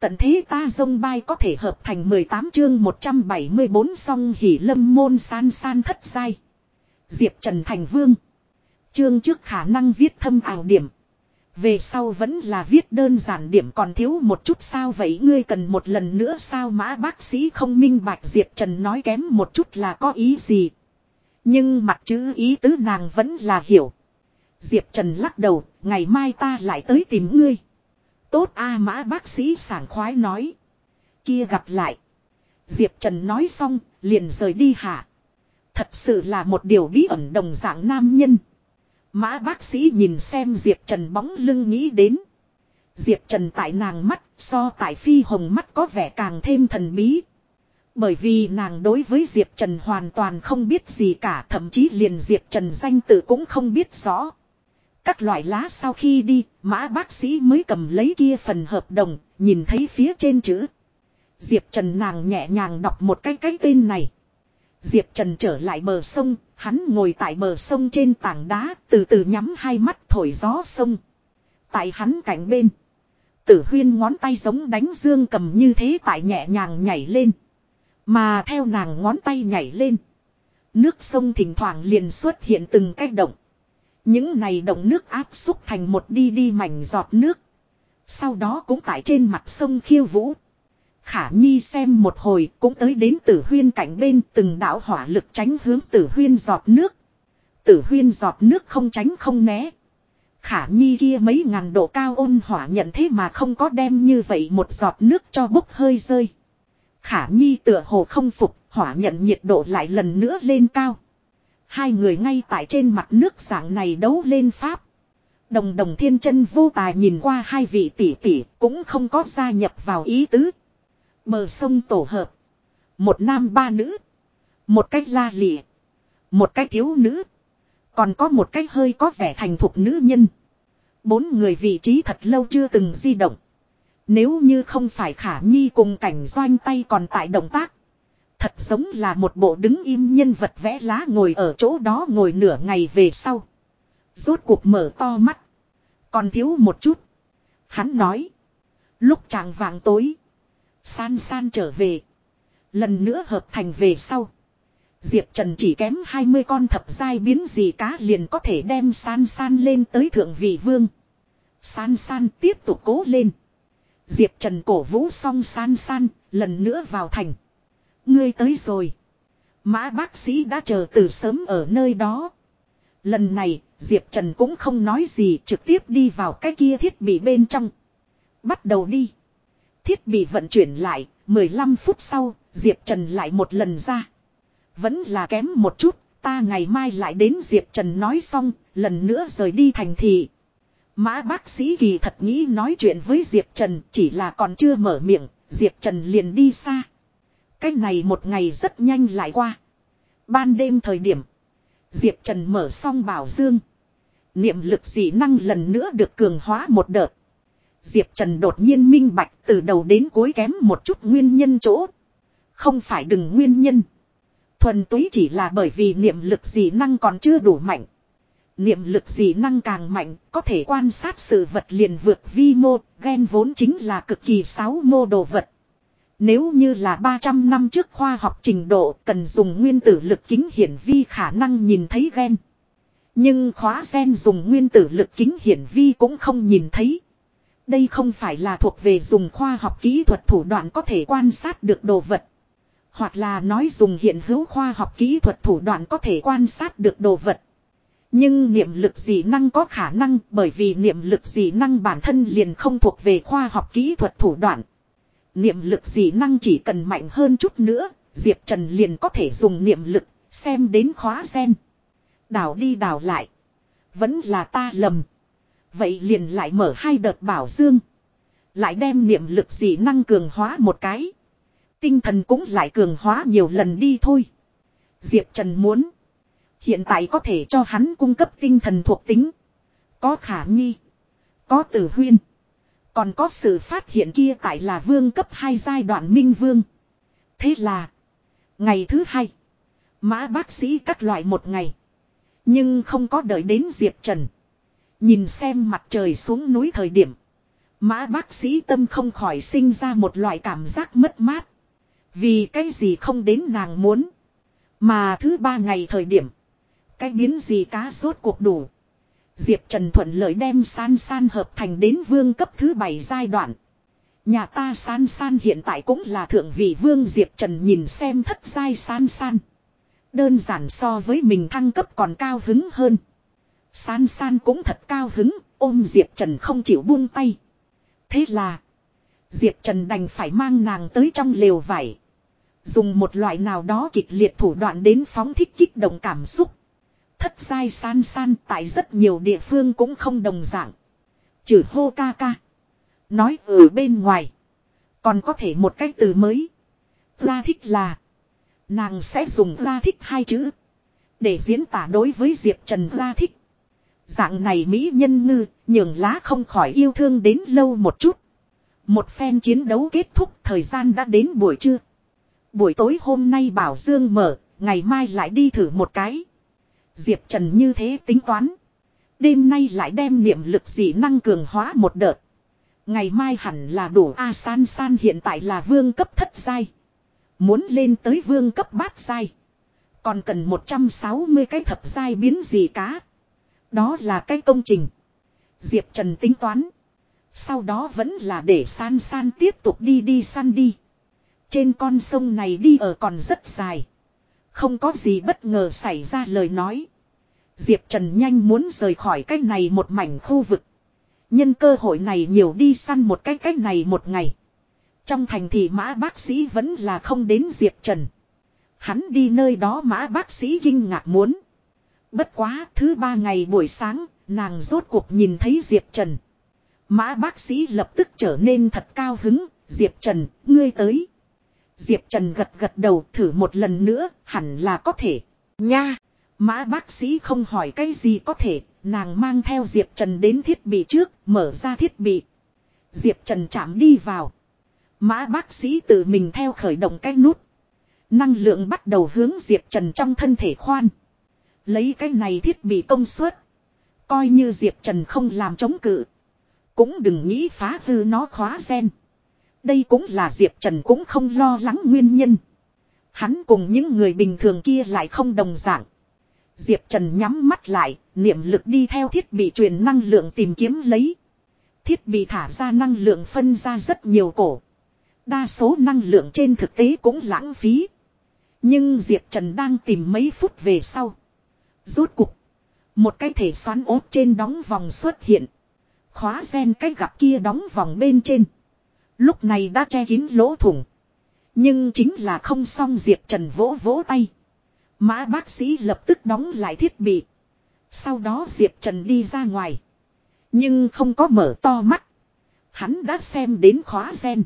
Tận thế ta dông bay có thể hợp thành 18 chương 174 song hỉ lâm môn san san thất sai Diệp Trần Thành Vương. Chương trước khả năng viết thâm ảo điểm. Về sau vẫn là viết đơn giản điểm còn thiếu một chút sao vậy ngươi cần một lần nữa sao mã bác sĩ không minh bạch Diệp Trần nói kém một chút là có ý gì. Nhưng mặt chữ ý tứ nàng vẫn là hiểu. Diệp Trần lắc đầu, ngày mai ta lại tới tìm ngươi. Tốt a mã bác sĩ sảng khoái nói. Kia gặp lại. Diệp Trần nói xong, liền rời đi hả. Thật sự là một điều bí ẩn đồng dạng nam nhân. Mã bác sĩ nhìn xem Diệp Trần bóng lưng nghĩ đến. Diệp Trần tại nàng mắt so tại phi hồng mắt có vẻ càng thêm thần bí. Bởi vì nàng đối với Diệp Trần hoàn toàn không biết gì cả thậm chí liền Diệp Trần danh tự cũng không biết rõ. Các loại lá sau khi đi, mã bác sĩ mới cầm lấy kia phần hợp đồng, nhìn thấy phía trên chữ. Diệp Trần nàng nhẹ nhàng đọc một cái cái tên này. Diệp Trần trở lại bờ sông, hắn ngồi tại bờ sông trên tảng đá, từ từ nhắm hai mắt thổi gió sông. Tại hắn cạnh bên. Tử huyên ngón tay giống đánh dương cầm như thế tại nhẹ nhàng nhảy lên. Mà theo nàng ngón tay nhảy lên. Nước sông thỉnh thoảng liền xuất hiện từng cái động. Những này động nước áp xúc thành một đi đi mảnh giọt nước. Sau đó cũng tại trên mặt sông khiêu vũ. Khả Nhi xem một hồi cũng tới đến tử huyên cạnh bên từng đảo hỏa lực tránh hướng tử huyên giọt nước. Tử huyên giọt nước không tránh không né. Khả Nhi kia mấy ngàn độ cao ôn hỏa nhận thế mà không có đem như vậy một giọt nước cho bốc hơi rơi. Khả Nhi tựa hồ không phục, hỏa nhận nhiệt độ lại lần nữa lên cao. Hai người ngay tại trên mặt nước dạng này đấu lên pháp. Đồng đồng thiên chân vô tài nhìn qua hai vị tỷ tỷ cũng không có gia nhập vào ý tứ. Bờ sông tổ hợp. Một nam ba nữ. Một cách la lịa. Một cách thiếu nữ. Còn có một cách hơi có vẻ thành thục nữ nhân. Bốn người vị trí thật lâu chưa từng di động. Nếu như không phải khả nhi cùng cảnh doanh tay còn tại động tác. Thật giống là một bộ đứng im nhân vật vẽ lá ngồi ở chỗ đó ngồi nửa ngày về sau. Rốt cuộc mở to mắt. Còn thiếu một chút. Hắn nói. Lúc chàng vàng tối. San san trở về. Lần nữa hợp thành về sau. Diệp Trần chỉ kém 20 con thập giai biến gì cá liền có thể đem san san lên tới thượng vị vương. San san tiếp tục cố lên. Diệp Trần cổ vũ xong san san, lần nữa vào thành. Ngươi tới rồi. Mã bác sĩ đã chờ từ sớm ở nơi đó. Lần này, Diệp Trần cũng không nói gì trực tiếp đi vào cái kia thiết bị bên trong. Bắt đầu đi. Thiết bị vận chuyển lại, 15 phút sau, Diệp Trần lại một lần ra. Vẫn là kém một chút, ta ngày mai lại đến Diệp Trần nói xong, lần nữa rời đi thành thị. Mã bác sĩ kỳ thật nghĩ nói chuyện với Diệp Trần chỉ là còn chưa mở miệng, Diệp Trần liền đi xa. Cái này một ngày rất nhanh lại qua. Ban đêm thời điểm, Diệp Trần mở xong bảo dương. Niệm lực dị năng lần nữa được cường hóa một đợt. Diệp Trần đột nhiên minh bạch từ đầu đến cuối kém một chút nguyên nhân chỗ. Không phải đừng nguyên nhân. Thuần túy chỉ là bởi vì niệm lực dị năng còn chưa đủ mạnh. Niệm lực dị năng càng mạnh, có thể quan sát sự vật liền vượt vi mô, ghen vốn chính là cực kỳ sáu mô đồ vật. Nếu như là 300 năm trước khoa học trình độ cần dùng nguyên tử lực kính hiển vi khả năng nhìn thấy gen Nhưng khóa gen dùng nguyên tử lực kính hiển vi cũng không nhìn thấy. Đây không phải là thuộc về dùng khoa học kỹ thuật thủ đoạn có thể quan sát được đồ vật. Hoặc là nói dùng hiện hữu khoa học kỹ thuật thủ đoạn có thể quan sát được đồ vật. Nhưng niệm lực dị năng có khả năng bởi vì niệm lực dị năng bản thân liền không thuộc về khoa học kỹ thuật thủ đoạn. Niệm lực dị năng chỉ cần mạnh hơn chút nữa, Diệp Trần liền có thể dùng niệm lực, xem đến khóa sen. Đảo đi đảo lại. Vẫn là ta lầm. Vậy liền lại mở hai đợt bảo dương. Lại đem niệm lực dị năng cường hóa một cái. Tinh thần cũng lại cường hóa nhiều lần đi thôi. Diệp Trần muốn. Hiện tại có thể cho hắn cung cấp tinh thần thuộc tính. Có khả nhi. Có tử huyên. Còn có sự phát hiện kia tại là vương cấp 2 giai đoạn minh vương. Thế là. Ngày thứ hai. Mã bác sĩ các loại một ngày. Nhưng không có đợi đến Diệp Trần. Nhìn xem mặt trời xuống núi thời điểm. Mã bác sĩ tâm không khỏi sinh ra một loại cảm giác mất mát. Vì cái gì không đến nàng muốn. Mà thứ ba ngày thời điểm. Cái biến gì cá rốt cuộc đủ. Diệp Trần thuận lợi đem san san hợp thành đến vương cấp thứ bảy giai đoạn. Nhà ta san san hiện tại cũng là thượng vị vương Diệp Trần nhìn xem thất giai san san. Đơn giản so với mình thăng cấp còn cao hứng hơn. San san cũng thật cao hứng, ôm Diệp Trần không chịu buông tay. Thế là, Diệp Trần đành phải mang nàng tới trong lều vải. Dùng một loại nào đó kịch liệt thủ đoạn đến phóng thích kích động cảm xúc. Thất giai san san tại rất nhiều địa phương cũng không đồng dạng. trừ hô ca ca. Nói ở bên ngoài. Còn có thể một cách từ mới. Ra thích là. Nàng sẽ dùng ra thích hai chữ. Để diễn tả đối với Diệp Trần ra thích. Dạng này Mỹ nhân ngư, nhường lá không khỏi yêu thương đến lâu một chút. Một phen chiến đấu kết thúc, thời gian đã đến buổi trưa. Buổi tối hôm nay Bảo Dương mở, ngày mai lại đi thử một cái. Diệp Trần như thế tính toán. Đêm nay lại đem niệm lực dị năng cường hóa một đợt. Ngày mai hẳn là đủ A San San hiện tại là vương cấp thất giai. Muốn lên tới vương cấp bát giai. Còn cần 160 cái thập giai biến gì cá. Đó là cái công trình. Diệp Trần tính toán. Sau đó vẫn là để san san tiếp tục đi đi săn đi. Trên con sông này đi ở còn rất dài. Không có gì bất ngờ xảy ra lời nói. Diệp Trần nhanh muốn rời khỏi cái này một mảnh khu vực. Nhân cơ hội này nhiều đi săn một cái cách này một ngày. Trong thành thị mã bác sĩ vẫn là không đến Diệp Trần. Hắn đi nơi đó mã bác sĩ kinh ngạc muốn. Bất quá thứ ba ngày buổi sáng, nàng rốt cuộc nhìn thấy Diệp Trần. Mã bác sĩ lập tức trở nên thật cao hứng, Diệp Trần, ngươi tới. Diệp Trần gật gật đầu thử một lần nữa, hẳn là có thể. Nha! Mã bác sĩ không hỏi cái gì có thể, nàng mang theo Diệp Trần đến thiết bị trước, mở ra thiết bị. Diệp Trần chạm đi vào. Mã bác sĩ tự mình theo khởi động cái nút. Năng lượng bắt đầu hướng Diệp Trần trong thân thể khoan. Lấy cái này thiết bị công suất. Coi như Diệp Trần không làm chống cự. Cũng đừng nghĩ phá hư nó khóa sen. Đây cũng là Diệp Trần cũng không lo lắng nguyên nhân. Hắn cùng những người bình thường kia lại không đồng dạng. Diệp Trần nhắm mắt lại, niệm lực đi theo thiết bị truyền năng lượng tìm kiếm lấy. Thiết bị thả ra năng lượng phân ra rất nhiều cổ. Đa số năng lượng trên thực tế cũng lãng phí. Nhưng Diệp Trần đang tìm mấy phút về sau. Rốt cục. Một cái thể xoắn ốp trên đóng vòng xuất hiện. Khóa sen cái gặp kia đóng vòng bên trên. Lúc này đã che kín lỗ thủng. Nhưng chính là không xong Diệp Trần vỗ vỗ tay. Mã bác sĩ lập tức đóng lại thiết bị. Sau đó Diệp Trần đi ra ngoài. Nhưng không có mở to mắt. Hắn đã xem đến khóa sen.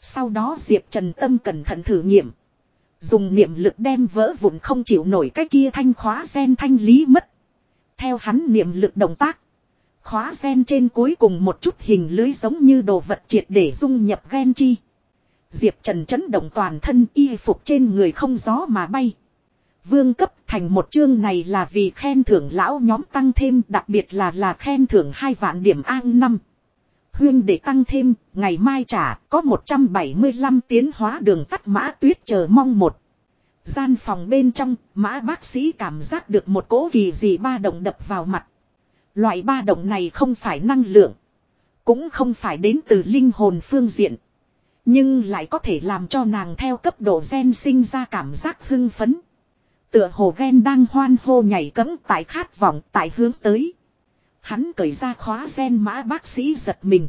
Sau đó Diệp Trần tâm cẩn thận thử nghiệm. Dùng niệm lực đem vỡ vụn không chịu nổi cái kia thanh khóa sen thanh lý mất. Theo hắn niệm lực động tác. Khóa sen trên cuối cùng một chút hình lưới giống như đồ vật triệt để dung nhập gen chi. Diệp Trần chấn động toàn thân y phục trên người không gió mà bay. Vương cấp thành một chương này là vì khen thưởng lão nhóm tăng thêm đặc biệt là là khen thưởng hai vạn điểm an năm. Huyên để tăng thêm, ngày mai trả, có 175 tiến hóa đường tắt mã tuyết chờ mong một. Gian phòng bên trong, mã bác sĩ cảm giác được một cỗ kỳ gì ba động đập vào mặt. Loại ba động này không phải năng lượng. Cũng không phải đến từ linh hồn phương diện. Nhưng lại có thể làm cho nàng theo cấp độ gen sinh ra cảm giác hưng phấn. Tựa hồ gen đang hoan hô nhảy cấm tại khát vọng tại hướng tới. Hắn cởi ra khóa gen mã bác sĩ giật mình.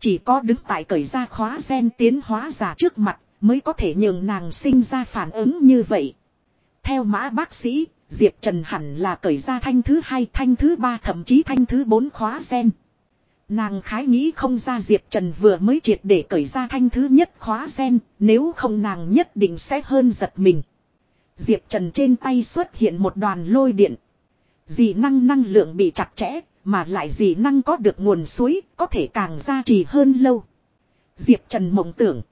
Chỉ có đứng tại cởi ra khóa gen tiến hóa giả trước mặt mới có thể nhường nàng sinh ra phản ứng như vậy. Theo mã bác sĩ, Diệp Trần hẳn là cởi ra thanh thứ hai, thanh thứ ba thậm chí thanh thứ bốn khóa sen. Nàng khái nghĩ không ra Diệp Trần vừa mới triệt để cởi ra thanh thứ nhất khóa sen, nếu không nàng nhất định sẽ hơn giật mình. Diệp Trần trên tay xuất hiện một đoàn lôi điện. Dị năng năng lượng bị chặt chẽ, mà lại dị năng có được nguồn suối, có thể càng gia trì hơn lâu. Diệp Trần mộng tưởng.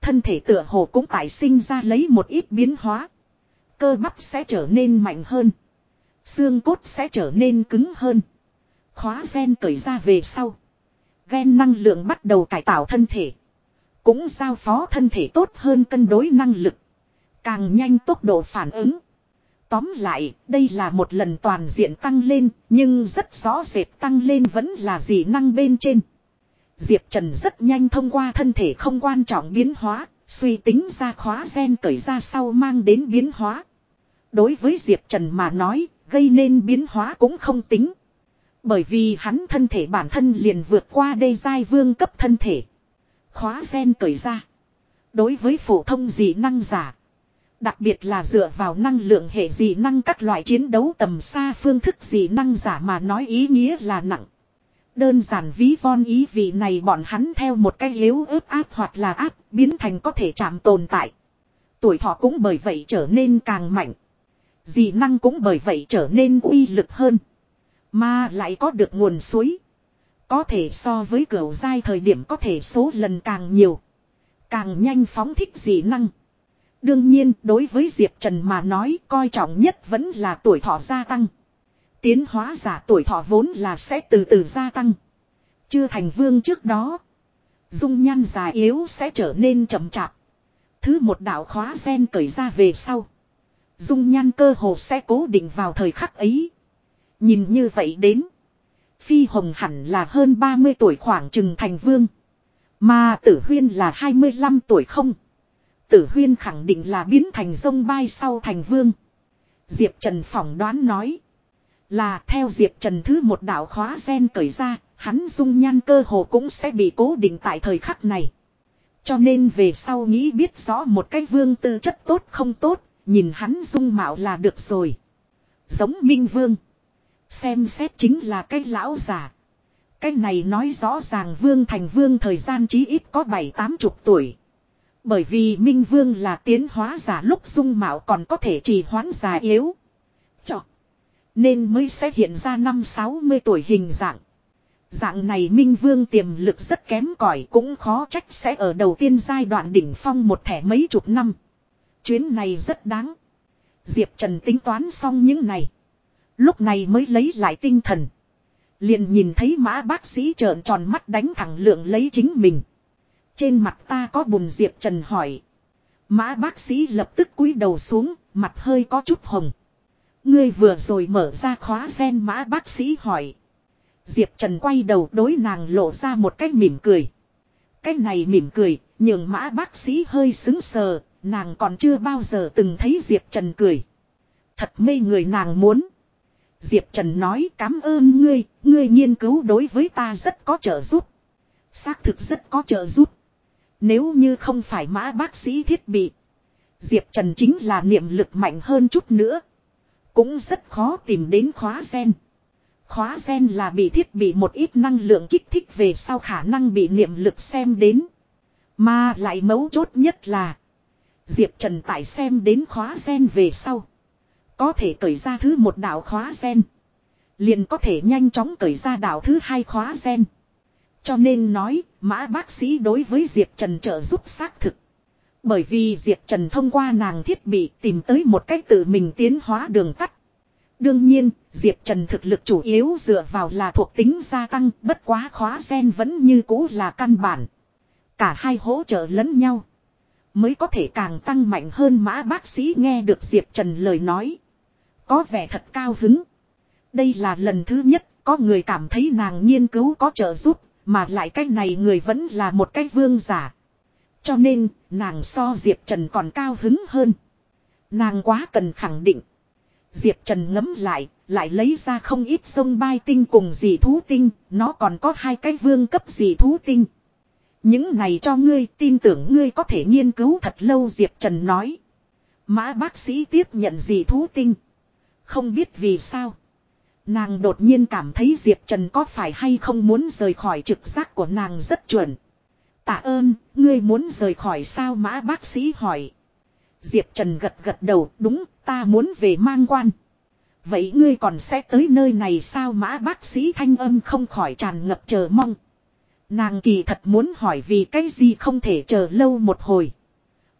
Thân thể tựa hồ cũng tại sinh ra lấy một ít biến hóa. Cơ bắp sẽ trở nên mạnh hơn. Xương cốt sẽ trở nên cứng hơn. Khóa gen cởi ra về sau. Gen năng lượng bắt đầu cải tạo thân thể. Cũng giao phó thân thể tốt hơn cân đối năng lực. Càng nhanh tốc độ phản ứng. Tóm lại, đây là một lần toàn diện tăng lên, nhưng rất rõ rệt tăng lên vẫn là dị năng bên trên. Diệp Trần rất nhanh thông qua thân thể không quan trọng biến hóa, suy tính ra khóa gen cởi ra sau mang đến biến hóa. Đối với Diệp Trần mà nói, gây nên biến hóa cũng không tính. Bởi vì hắn thân thể bản thân liền vượt qua đê giai vương cấp thân thể. Khóa gen cởi ra. Đối với phổ thông dị năng giả. Đặc biệt là dựa vào năng lượng hệ dị năng các loại chiến đấu tầm xa phương thức dị năng giả mà nói ý nghĩa là nặng. Đơn giản ví von ý vị này bọn hắn theo một cái yếu ớt áp hoặc là áp biến thành có thể chạm tồn tại. Tuổi thọ cũng bởi vậy trở nên càng mạnh. Dị năng cũng bởi vậy trở nên uy lực hơn. Mà lại có được nguồn suối. Có thể so với cửa dai thời điểm có thể số lần càng nhiều. Càng nhanh phóng thích dị năng. Đương nhiên, đối với Diệp Trần mà nói, coi trọng nhất vẫn là tuổi thọ gia tăng. Tiến hóa giả tuổi thọ vốn là sẽ từ từ gia tăng. Chưa thành vương trước đó. Dung nhan già yếu sẽ trở nên chậm chạp. Thứ một đạo khóa sen cởi ra về sau. Dung nhan cơ hồ sẽ cố định vào thời khắc ấy. Nhìn như vậy đến. Phi Hồng hẳn là hơn 30 tuổi khoảng chừng thành vương. Mà tử huyên là 25 tuổi không. Tử huyên khẳng định là biến thành sông bay sau thành vương. Diệp Trần phỏng đoán nói. Là theo Diệp Trần thứ một đạo khóa gen cởi ra, hắn dung nhan cơ hồ cũng sẽ bị cố định tại thời khắc này. Cho nên về sau nghĩ biết rõ một cái vương tư chất tốt không tốt, nhìn hắn dung mạo là được rồi. Giống Minh Vương. Xem xét chính là cái lão già. Cái này nói rõ ràng Vương Thành Vương thời gian chí ít có bảy tám chục tuổi. Bởi vì Minh Vương là tiến hóa giả lúc dung mạo còn có thể trì hoãn già yếu. Chọc. Nên mới sẽ hiện ra năm 60 tuổi hình dạng. Dạng này Minh Vương tiềm lực rất kém cỏi cũng khó trách sẽ ở đầu tiên giai đoạn đỉnh phong một thẻ mấy chục năm. Chuyến này rất đáng. Diệp Trần tính toán xong những này. Lúc này mới lấy lại tinh thần. Liền nhìn thấy mã bác sĩ trợn tròn mắt đánh thẳng lượng lấy chính mình. Trên mặt ta có bùn Diệp Trần hỏi. Mã bác sĩ lập tức cúi đầu xuống, mặt hơi có chút hồng. Ngươi vừa rồi mở ra khóa sen mã bác sĩ hỏi. Diệp Trần quay đầu đối nàng lộ ra một cái mỉm cười. Cái này mỉm cười, nhường mã bác sĩ hơi xứng sờ, nàng còn chưa bao giờ từng thấy Diệp Trần cười. Thật mê người nàng muốn. Diệp Trần nói cảm ơn ngươi, ngươi nghiên cứu đối với ta rất có trợ giúp. Xác thực rất có trợ giúp. Nếu như không phải mã bác sĩ thiết bị. Diệp Trần chính là niệm lực mạnh hơn chút nữa. Cũng rất khó tìm đến khóa sen. Khóa sen là bị thiết bị một ít năng lượng kích thích về sau khả năng bị niệm lực xem đến. Mà lại mấu chốt nhất là. Diệp Trần tại xem đến khóa sen về sau. Có thể cởi ra thứ một đạo khóa sen. Liền có thể nhanh chóng cởi ra đạo thứ hai khóa sen. Cho nên nói, mã bác sĩ đối với Diệp Trần trợ giúp xác thực. Bởi vì Diệp Trần thông qua nàng thiết bị tìm tới một cách tự mình tiến hóa đường tắt. Đương nhiên, Diệp Trần thực lực chủ yếu dựa vào là thuộc tính gia tăng, bất quá khóa sen vẫn như cũ là căn bản. Cả hai hỗ trợ lẫn nhau. Mới có thể càng tăng mạnh hơn mã bác sĩ nghe được Diệp Trần lời nói. Có vẻ thật cao hứng. Đây là lần thứ nhất có người cảm thấy nàng nghiên cứu có trợ giúp, mà lại cái này người vẫn là một cái vương giả. Cho nên, nàng so Diệp Trần còn cao hứng hơn. Nàng quá cần khẳng định. Diệp Trần ngấm lại, lại lấy ra không ít sông bai tinh cùng dị thú tinh, nó còn có hai cái vương cấp dị thú tinh. Những này cho ngươi tin tưởng ngươi có thể nghiên cứu thật lâu Diệp Trần nói. Mã bác sĩ tiếp nhận dị thú tinh. Không biết vì sao. Nàng đột nhiên cảm thấy Diệp Trần có phải hay không muốn rời khỏi trực giác của nàng rất chuẩn. Tạ ơn, ngươi muốn rời khỏi sao mã bác sĩ hỏi. Diệp Trần gật gật đầu, đúng, ta muốn về mang quan. Vậy ngươi còn sẽ tới nơi này sao mã bác sĩ thanh âm không khỏi tràn ngập chờ mong. Nàng kỳ thật muốn hỏi vì cái gì không thể chờ lâu một hồi.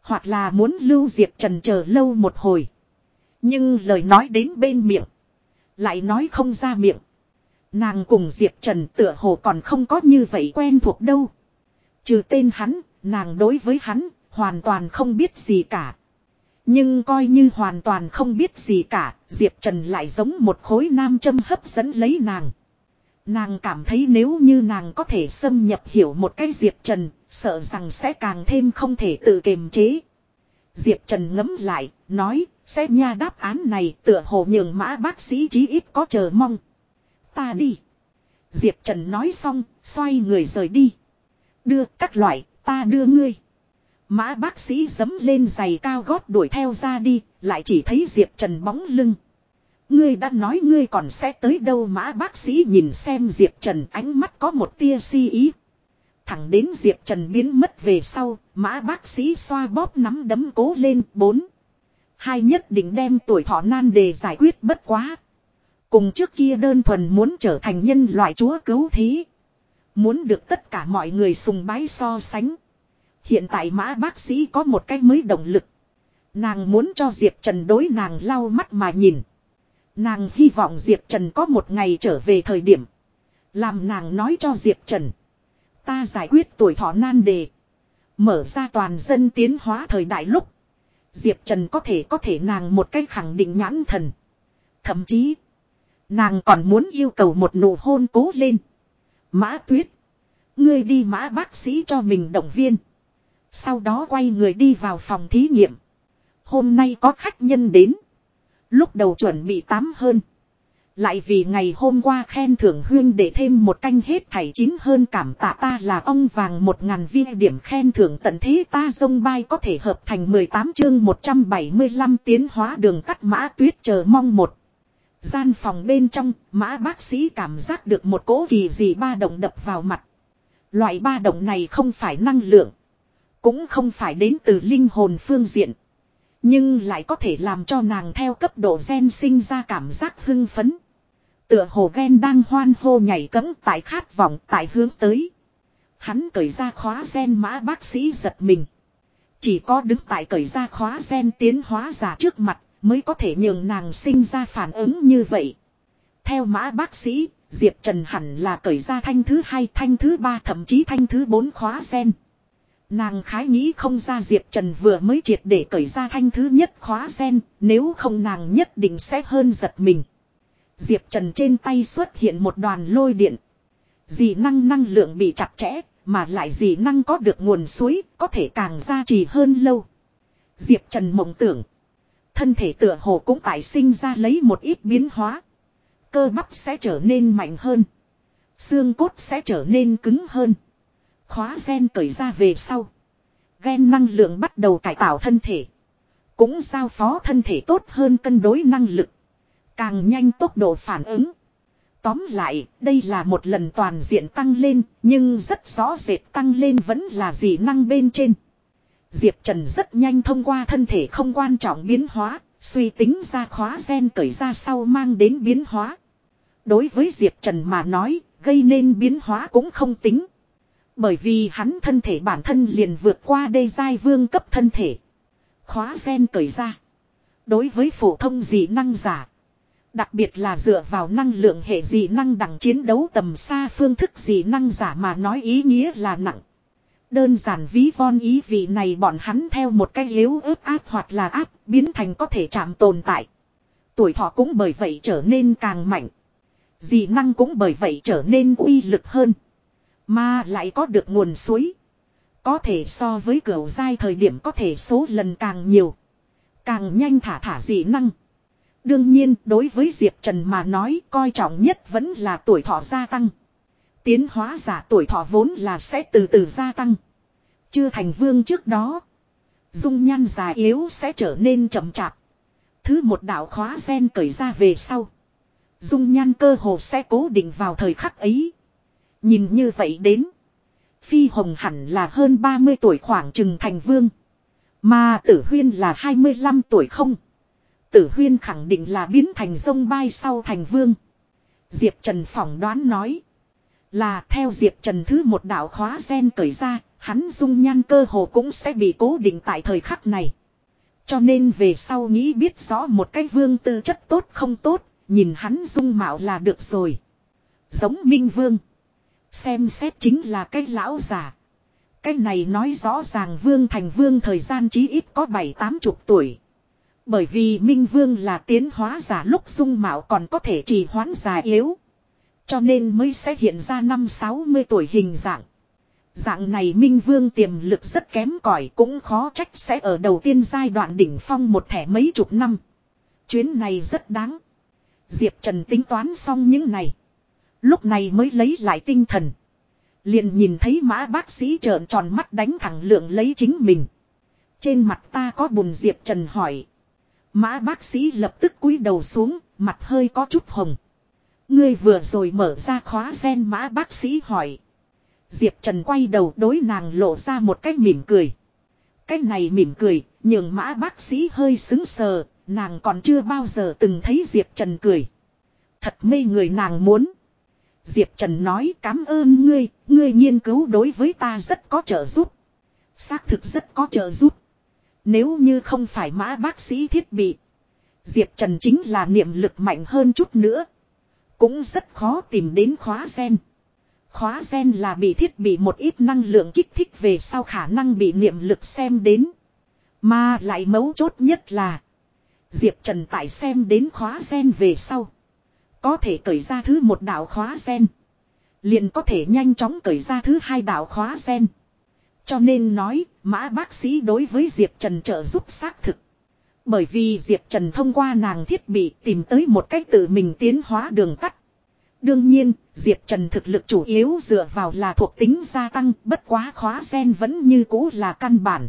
Hoặc là muốn lưu Diệp Trần chờ lâu một hồi. Nhưng lời nói đến bên miệng. Lại nói không ra miệng. Nàng cùng Diệp Trần tựa hồ còn không có như vậy quen thuộc đâu. Trừ tên hắn, nàng đối với hắn, hoàn toàn không biết gì cả. Nhưng coi như hoàn toàn không biết gì cả, Diệp Trần lại giống một khối nam châm hấp dẫn lấy nàng. Nàng cảm thấy nếu như nàng có thể xâm nhập hiểu một cái Diệp Trần, sợ rằng sẽ càng thêm không thể tự kiềm chế. Diệp Trần ngấm lại, nói, sẽ nha đáp án này tựa hồ nhường mã bác sĩ chí ít có chờ mong. Ta đi. Diệp Trần nói xong, xoay người rời đi. Đưa các loại, ta đưa ngươi. Mã bác sĩ dấm lên giày cao gót đuổi theo ra đi, lại chỉ thấy Diệp Trần bóng lưng. Ngươi đã nói ngươi còn sẽ tới đâu mã bác sĩ nhìn xem Diệp Trần ánh mắt có một tia si ý. Thẳng đến Diệp Trần biến mất về sau, mã bác sĩ xoa bóp nắm đấm cố lên bốn. Hai nhất định đem tuổi thọ nan đề giải quyết bất quá. Cùng trước kia đơn thuần muốn trở thành nhân loại chúa cứu thí Muốn được tất cả mọi người sùng bái so sánh. Hiện tại mã bác sĩ có một cách mới động lực. Nàng muốn cho Diệp Trần đối nàng lau mắt mà nhìn. Nàng hy vọng Diệp Trần có một ngày trở về thời điểm. Làm nàng nói cho Diệp Trần. Ta giải quyết tuổi thọ nan đề. Mở ra toàn dân tiến hóa thời đại lúc. Diệp Trần có thể có thể nàng một cách khẳng định nhãn thần. Thậm chí. Nàng còn muốn yêu cầu một nụ hôn cố lên. Mã tuyết. Ngươi đi mã bác sĩ cho mình động viên. Sau đó quay người đi vào phòng thí nghiệm. Hôm nay có khách nhân đến. Lúc đầu chuẩn bị tám hơn. Lại vì ngày hôm qua khen thưởng huyên để thêm một canh hết thảy chín hơn cảm tạ ta là ông vàng một ngàn viên điểm khen thưởng tận thế ta sông bay có thể hợp thành 18 chương 175 tiến hóa đường cắt mã tuyết chờ mong một. Gian phòng bên trong, mã bác sĩ cảm giác được một cỗ kỳ gì ba động đập vào mặt. Loại ba động này không phải năng lượng. Cũng không phải đến từ linh hồn phương diện. Nhưng lại có thể làm cho nàng theo cấp độ gen sinh ra cảm giác hưng phấn. Tựa hồ gen đang hoan hô nhảy cấm tại khát vọng tại hướng tới. Hắn cởi ra khóa gen mã bác sĩ giật mình. Chỉ có đứng tại cởi ra khóa gen tiến hóa giả trước mặt mới có thể nhường nàng sinh ra phản ứng như vậy. Theo mã bác sĩ, Diệp Trần hẳn là cởi ra thanh thứ hai, thanh thứ ba thậm chí thanh thứ bốn khóa sen. Nàng khái nghĩ không ra Diệp Trần vừa mới triệt để cởi ra thanh thứ nhất khóa sen nếu không nàng nhất định sẽ hơn giật mình. Diệp Trần trên tay xuất hiện một đoàn lôi điện. Dị năng năng lượng bị chặt chẽ, mà lại dị năng có được nguồn suối, có thể càng gia trì hơn lâu. Diệp Trần mộng tưởng. Thân thể tựa hồ cũng tại sinh ra lấy một ít biến hóa. Cơ bắp sẽ trở nên mạnh hơn. Xương cốt sẽ trở nên cứng hơn. Khóa gen cởi ra về sau. Gen năng lượng bắt đầu cải tạo thân thể. Cũng giao phó thân thể tốt hơn cân đối năng lực. Càng nhanh tốc độ phản ứng. Tóm lại, đây là một lần toàn diện tăng lên, nhưng rất rõ rệt tăng lên vẫn là dị năng bên trên. Diệp Trần rất nhanh thông qua thân thể không quan trọng biến hóa, suy tính ra khóa gen cởi ra sau mang đến biến hóa. Đối với Diệp Trần mà nói, gây nên biến hóa cũng không tính. Bởi vì hắn thân thể bản thân liền vượt qua đê giai vương cấp thân thể. Khóa gen cởi ra. Đối với phổ thông dị năng giả. Đặc biệt là dựa vào năng lượng hệ dị năng đẳng chiến đấu tầm xa phương thức dị năng giả mà nói ý nghĩa là nặng. Đơn giản ví von ý vị này bọn hắn theo một cái yếu ớt áp hoặc là áp biến thành có thể chạm tồn tại. Tuổi thọ cũng bởi vậy trở nên càng mạnh. Dị năng cũng bởi vậy trở nên uy lực hơn. Mà lại có được nguồn suối. Có thể so với cửa dai thời điểm có thể số lần càng nhiều. Càng nhanh thả thả dị năng. Đương nhiên, đối với Diệp Trần mà nói, coi trọng nhất vẫn là tuổi thọ gia tăng. Tiến hóa giả tuổi thọ vốn là sẽ từ từ gia tăng. Chưa thành vương trước đó. Dung nhan già yếu sẽ trở nên chậm chạp. Thứ một đạo khóa sen cởi ra về sau. Dung nhan cơ hồ sẽ cố định vào thời khắc ấy. Nhìn như vậy đến. Phi Hồng hẳn là hơn 30 tuổi khoảng chừng thành vương. Mà tử huyên là 25 tuổi không. Tử huyên khẳng định là biến thành sông bay sau thành vương. Diệp Trần phỏng đoán nói. Là theo Diệp Trần thứ một đạo khóa sen cởi ra, hắn dung nhan cơ hồ cũng sẽ bị cố định tại thời khắc này. Cho nên về sau nghĩ biết rõ một cái vương tư chất tốt không tốt, nhìn hắn dung mạo là được rồi. Giống Minh Vương. Xem xét chính là cái lão già. Cái này nói rõ ràng Vương Thành Vương thời gian chí ít có bảy tám chục tuổi. Bởi vì Minh Vương là tiến hóa giả lúc dung mạo còn có thể trì hoãn già yếu. Cho nên mới sẽ hiện ra năm 60 tuổi hình dạng. Dạng này Minh Vương tiềm lực rất kém cỏi cũng khó trách sẽ ở đầu tiên giai đoạn đỉnh phong một thẻ mấy chục năm. Chuyến này rất đáng. Diệp Trần tính toán xong những này. Lúc này mới lấy lại tinh thần. Liền nhìn thấy mã bác sĩ trợn tròn mắt đánh thẳng lượng lấy chính mình. Trên mặt ta có bùn Diệp Trần hỏi. Mã bác sĩ lập tức cúi đầu xuống, mặt hơi có chút hồng. Ngươi vừa rồi mở ra khóa sen mã bác sĩ hỏi. Diệp Trần quay đầu đối nàng lộ ra một cái mỉm cười. Cái này mỉm cười, nhường mã bác sĩ hơi xứng sờ, nàng còn chưa bao giờ từng thấy Diệp Trần cười. Thật mê người nàng muốn. Diệp Trần nói cảm ơn ngươi, ngươi nghiên cứu đối với ta rất có trợ giúp. Xác thực rất có trợ giúp. Nếu như không phải mã bác sĩ thiết bị. Diệp Trần chính là niệm lực mạnh hơn chút nữa. Cũng rất khó tìm đến khóa sen. Khóa gen là bị thiết bị một ít năng lượng kích thích về sau khả năng bị niệm lực xem đến. Mà lại mấu chốt nhất là. Diệp Trần tại xem đến khóa gen về sau. Có thể cởi ra thứ một đạo khóa gen, Liền có thể nhanh chóng cởi ra thứ hai đạo khóa gen. Cho nên nói, mã bác sĩ đối với Diệp Trần trợ giúp xác thực. Bởi vì Diệp Trần thông qua nàng thiết bị tìm tới một cách tự mình tiến hóa đường tắt. Đương nhiên, Diệp Trần thực lực chủ yếu dựa vào là thuộc tính gia tăng, bất quá khóa sen vẫn như cũ là căn bản.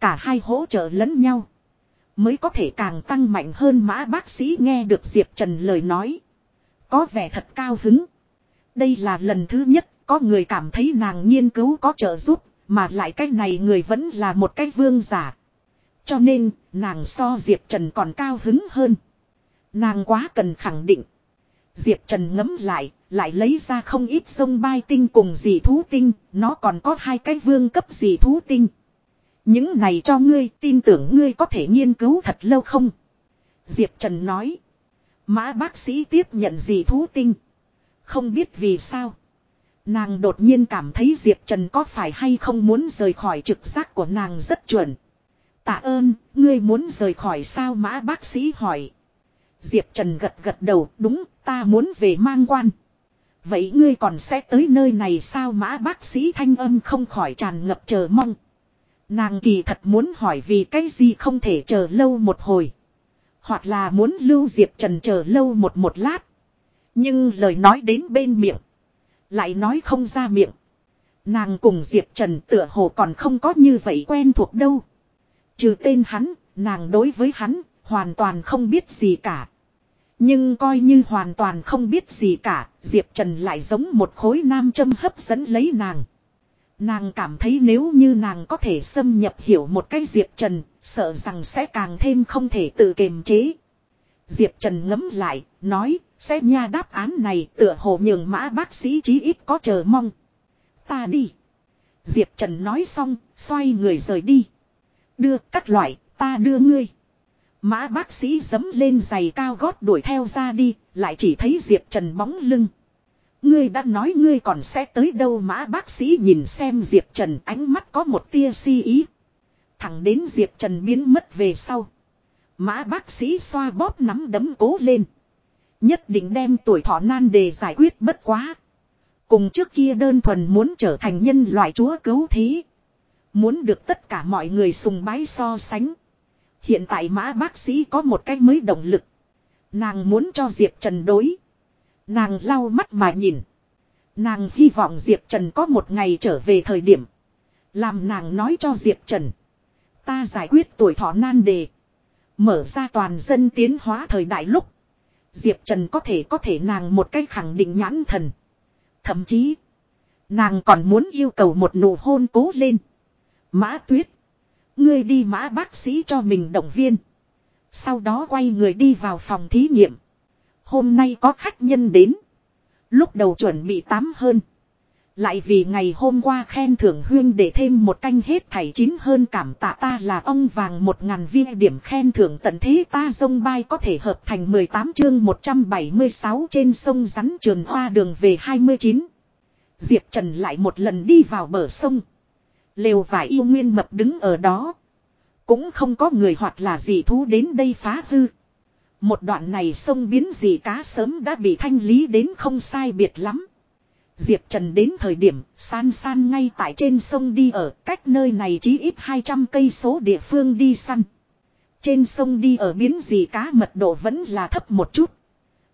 Cả hai hỗ trợ lẫn nhau. Mới có thể càng tăng mạnh hơn mã bác sĩ nghe được Diệp Trần lời nói. Có vẻ thật cao hứng. Đây là lần thứ nhất có người cảm thấy nàng nghiên cứu có trợ giúp, mà lại cái này người vẫn là một cái vương giả. Cho nên, nàng so Diệp Trần còn cao hứng hơn. Nàng quá cần khẳng định. Diệp Trần ngấm lại, lại lấy ra không ít sông bai tinh cùng dì thú tinh, nó còn có hai cái vương cấp dì thú tinh. Những này cho ngươi tin tưởng ngươi có thể nghiên cứu thật lâu không? Diệp Trần nói. Mã bác sĩ tiếp nhận dì thú tinh. Không biết vì sao. Nàng đột nhiên cảm thấy Diệp Trần có phải hay không muốn rời khỏi trực giác của nàng rất chuẩn. Tạ ơn, ngươi muốn rời khỏi sao mã bác sĩ hỏi. Diệp Trần gật gật đầu, đúng, ta muốn về mang quan. Vậy ngươi còn sẽ tới nơi này sao mã bác sĩ thanh âm không khỏi tràn ngập chờ mong. Nàng kỳ thật muốn hỏi vì cái gì không thể chờ lâu một hồi. Hoặc là muốn lưu Diệp Trần chờ lâu một một lát. Nhưng lời nói đến bên miệng. Lại nói không ra miệng. Nàng cùng Diệp Trần tựa hồ còn không có như vậy quen thuộc đâu. Trừ tên hắn, nàng đối với hắn, hoàn toàn không biết gì cả. Nhưng coi như hoàn toàn không biết gì cả, Diệp Trần lại giống một khối nam châm hấp dẫn lấy nàng. Nàng cảm thấy nếu như nàng có thể xâm nhập hiểu một cái Diệp Trần, sợ rằng sẽ càng thêm không thể tự kiềm chế. Diệp Trần ngấm lại, nói, sẽ nha đáp án này tựa hồ nhường mã bác sĩ chí ít có chờ mong. Ta đi. Diệp Trần nói xong, xoay người rời đi. Đưa các loại, ta đưa ngươi. Mã bác sĩ dấm lên giày cao gót đuổi theo ra đi, lại chỉ thấy Diệp Trần bóng lưng. Ngươi đã nói ngươi còn sẽ tới đâu mã bác sĩ nhìn xem Diệp Trần ánh mắt có một tia si ý. Thẳng đến Diệp Trần biến mất về sau. Mã bác sĩ xoa bóp nắm đấm cố lên. Nhất định đem tuổi thọ nan đề giải quyết bất quá. Cùng trước kia đơn thuần muốn trở thành nhân loại chúa cứu thí, Muốn được tất cả mọi người sùng bái so sánh. Hiện tại mã bác sĩ có một cách mới động lực. Nàng muốn cho Diệp Trần đối. Nàng lau mắt mà nhìn. Nàng hy vọng Diệp Trần có một ngày trở về thời điểm. Làm nàng nói cho Diệp Trần. Ta giải quyết tuổi thọ nan đề. Mở ra toàn dân tiến hóa thời đại lúc. Diệp Trần có thể có thể nàng một cách khẳng định nhãn thần. Thậm chí. Nàng còn muốn yêu cầu một nụ hôn cố lên. Mã tuyết. Ngươi đi mã bác sĩ cho mình động viên. Sau đó quay người đi vào phòng thí nghiệm. Hôm nay có khách nhân đến. Lúc đầu chuẩn bị tám hơn. Lại vì ngày hôm qua khen thưởng huyên để thêm một canh hết thảy chín hơn cảm tạ ta là ông vàng một ngàn viên điểm khen thưởng tận thế ta sông bay có thể hợp thành 18 chương 176 trên sông rắn trường hoa đường về 29. Diệp Trần lại một lần đi vào bờ sông. Lều vải yêu nguyên mập đứng ở đó. Cũng không có người hoặc là gì thú đến đây phá hư. Một đoạn này sông biến gì cá sớm đã bị thanh lý đến không sai biệt lắm. Diệp Trần đến thời điểm, san san ngay tại trên sông đi ở, cách nơi này chỉ ít 200 cây số địa phương đi săn. Trên sông đi ở biến gì cá mật độ vẫn là thấp một chút.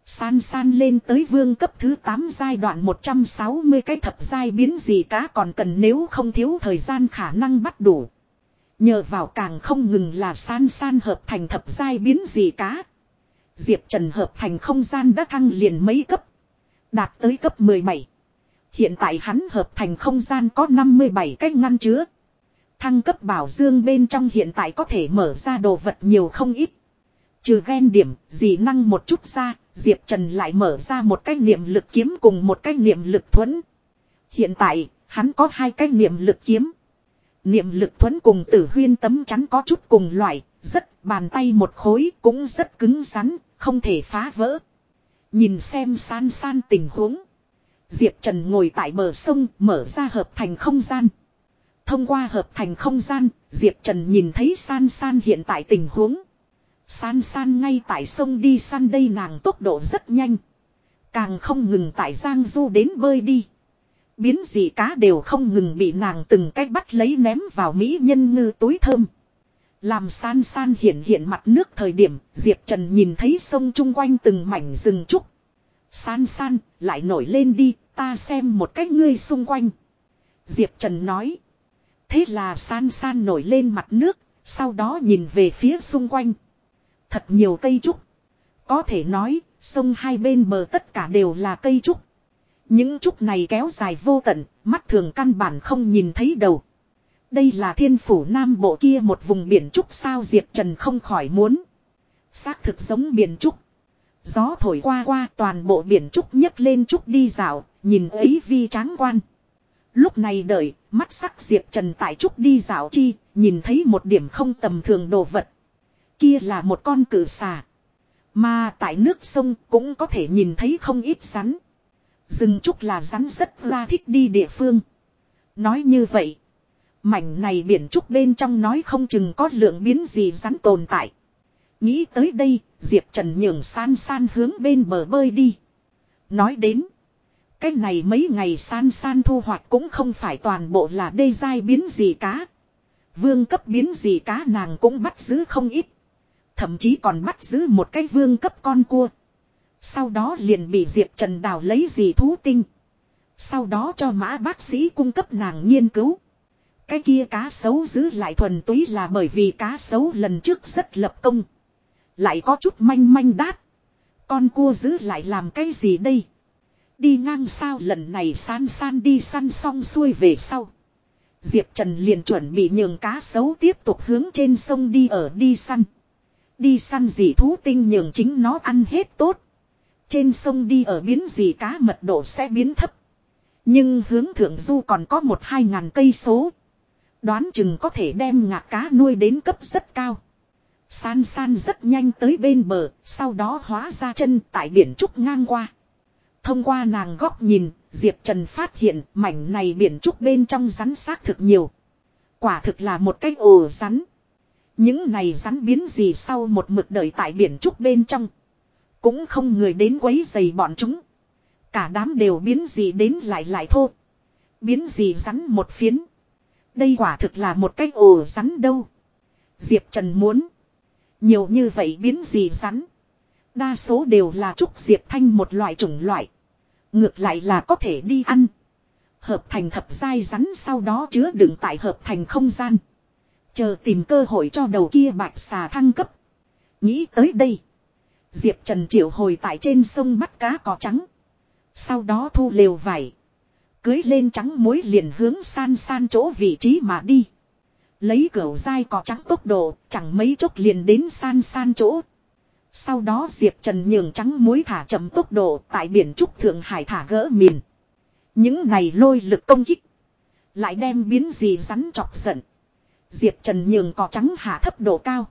San san lên tới vương cấp thứ 8 giai đoạn 160 cái thập giai biến gì cá còn cần nếu không thiếu thời gian khả năng bắt đủ. Nhờ vào càng không ngừng là san san hợp thành thập giai biến gì cá. Diệp Trần hợp thành không gian đã thăng liền mấy cấp. Đạt tới cấp 17. Hiện tại hắn hợp thành không gian có 57 cách ngăn chứa. Thăng cấp bảo dương bên trong hiện tại có thể mở ra đồ vật nhiều không ít. Trừ ghen điểm, gì năng một chút ra, Diệp Trần lại mở ra một cái niệm lực kiếm cùng một cái niệm lực thuẫn. Hiện tại, hắn có hai cái niệm lực kiếm. Niệm lực thuẫn cùng tử huyên tấm chắn có chút cùng loại, rất bàn tay một khối cũng rất cứng rắn, không thể phá vỡ. Nhìn xem san san tình huống. Diệp Trần ngồi tại bờ sông mở ra hợp thành không gian. Thông qua hợp thành không gian, Diệp Trần nhìn thấy san san hiện tại tình huống. San san ngay tại sông đi săn đây nàng tốc độ rất nhanh. Càng không ngừng tại Giang Du đến bơi đi. Biến gì cá đều không ngừng bị nàng từng cách bắt lấy ném vào Mỹ nhân ngư túi thơm. Làm san san hiện hiện mặt nước thời điểm, Diệp Trần nhìn thấy sông chung quanh từng mảnh rừng trúc. San san, lại nổi lên đi, ta xem một cách ngươi xung quanh. Diệp Trần nói. Thế là san san nổi lên mặt nước, sau đó nhìn về phía xung quanh. Thật nhiều cây trúc. Có thể nói, sông hai bên bờ tất cả đều là cây trúc. Những trúc này kéo dài vô tận, mắt thường căn bản không nhìn thấy đầu. Đây là thiên phủ nam bộ kia một vùng biển trúc sao Diệp Trần không khỏi muốn. Xác thực giống biển trúc. Gió thổi qua qua toàn bộ biển trúc nhấc lên trúc đi dạo, nhìn ấy vi tráng quan. Lúc này đợi, mắt sắc Diệp Trần tại trúc đi dạo chi, nhìn thấy một điểm không tầm thường đồ vật. Kia là một con cử xà. Mà tại nước sông cũng có thể nhìn thấy không ít rắn. Rừng trúc là rắn rất la thích đi địa phương. Nói như vậy. Mảnh này biển trúc bên trong nói không chừng có lượng biến gì rắn tồn tại. Nghĩ tới đây, Diệp Trần nhường san san hướng bên bờ bơi đi. Nói đến. Cái này mấy ngày san san thu hoạch cũng không phải toàn bộ là đê dai biến gì cá. Vương cấp biến gì cá nàng cũng bắt giữ không ít. Thậm chí còn bắt giữ một cái vương cấp con cua. Sau đó liền bị Diệp Trần đào lấy gì thú tinh. Sau đó cho mã bác sĩ cung cấp nàng nghiên cứu. Cái kia cá sấu giữ lại thuần túy là bởi vì cá sấu lần trước rất lập công. Lại có chút manh manh đát. Con cua giữ lại làm cái gì đây? Đi ngang sao lần này san san đi săn xong xuôi về sau. Diệp Trần liền chuẩn bị nhường cá sấu tiếp tục hướng trên sông đi ở đi săn. Đi săn gì thú tinh nhường chính nó ăn hết tốt. Trên sông đi ở biến gì cá mật độ sẽ biến thấp. Nhưng hướng thượng du còn có một hai ngàn cây số. Đoán chừng có thể đem ngạc cá nuôi đến cấp rất cao. San san rất nhanh tới bên bờ, sau đó hóa ra chân tại biển trúc ngang qua. Thông qua nàng góc nhìn, Diệp Trần phát hiện mảnh này biển trúc bên trong rắn xác thực nhiều. Quả thực là một cái ồ rắn. Những này rắn biến gì sau một mực đợi tại biển trúc bên trong. Cũng không người đến quấy giày bọn chúng. Cả đám đều biến gì đến lại lại thô. Biến gì rắn một phiến. Đây quả thực là một cái ồ rắn đâu. Diệp Trần muốn. Nhiều như vậy biến gì rắn. Đa số đều là trúc diệp thanh một loại chủng loại. Ngược lại là có thể đi ăn. Hợp thành thập giai rắn sau đó chứa đựng tại hợp thành không gian. Chờ tìm cơ hội cho đầu kia bạch xà thăng cấp. Nghĩ tới đây. Diệp Trần triệu hồi tại trên sông bắt cá cỏ trắng. Sau đó thu lều vải. Cưới lên trắng muối liền hướng san san chỗ vị trí mà đi. Lấy cửa dai cỏ trắng tốc độ, chẳng mấy chốc liền đến san san chỗ. Sau đó Diệp Trần nhường trắng muối thả chậm tốc độ tại biển Trúc Thượng Hải thả gỡ mìn. Những này lôi lực công kích. Lại đem biến gì rắn chọc giận. Diệp Trần nhường cỏ trắng hạ thấp độ cao.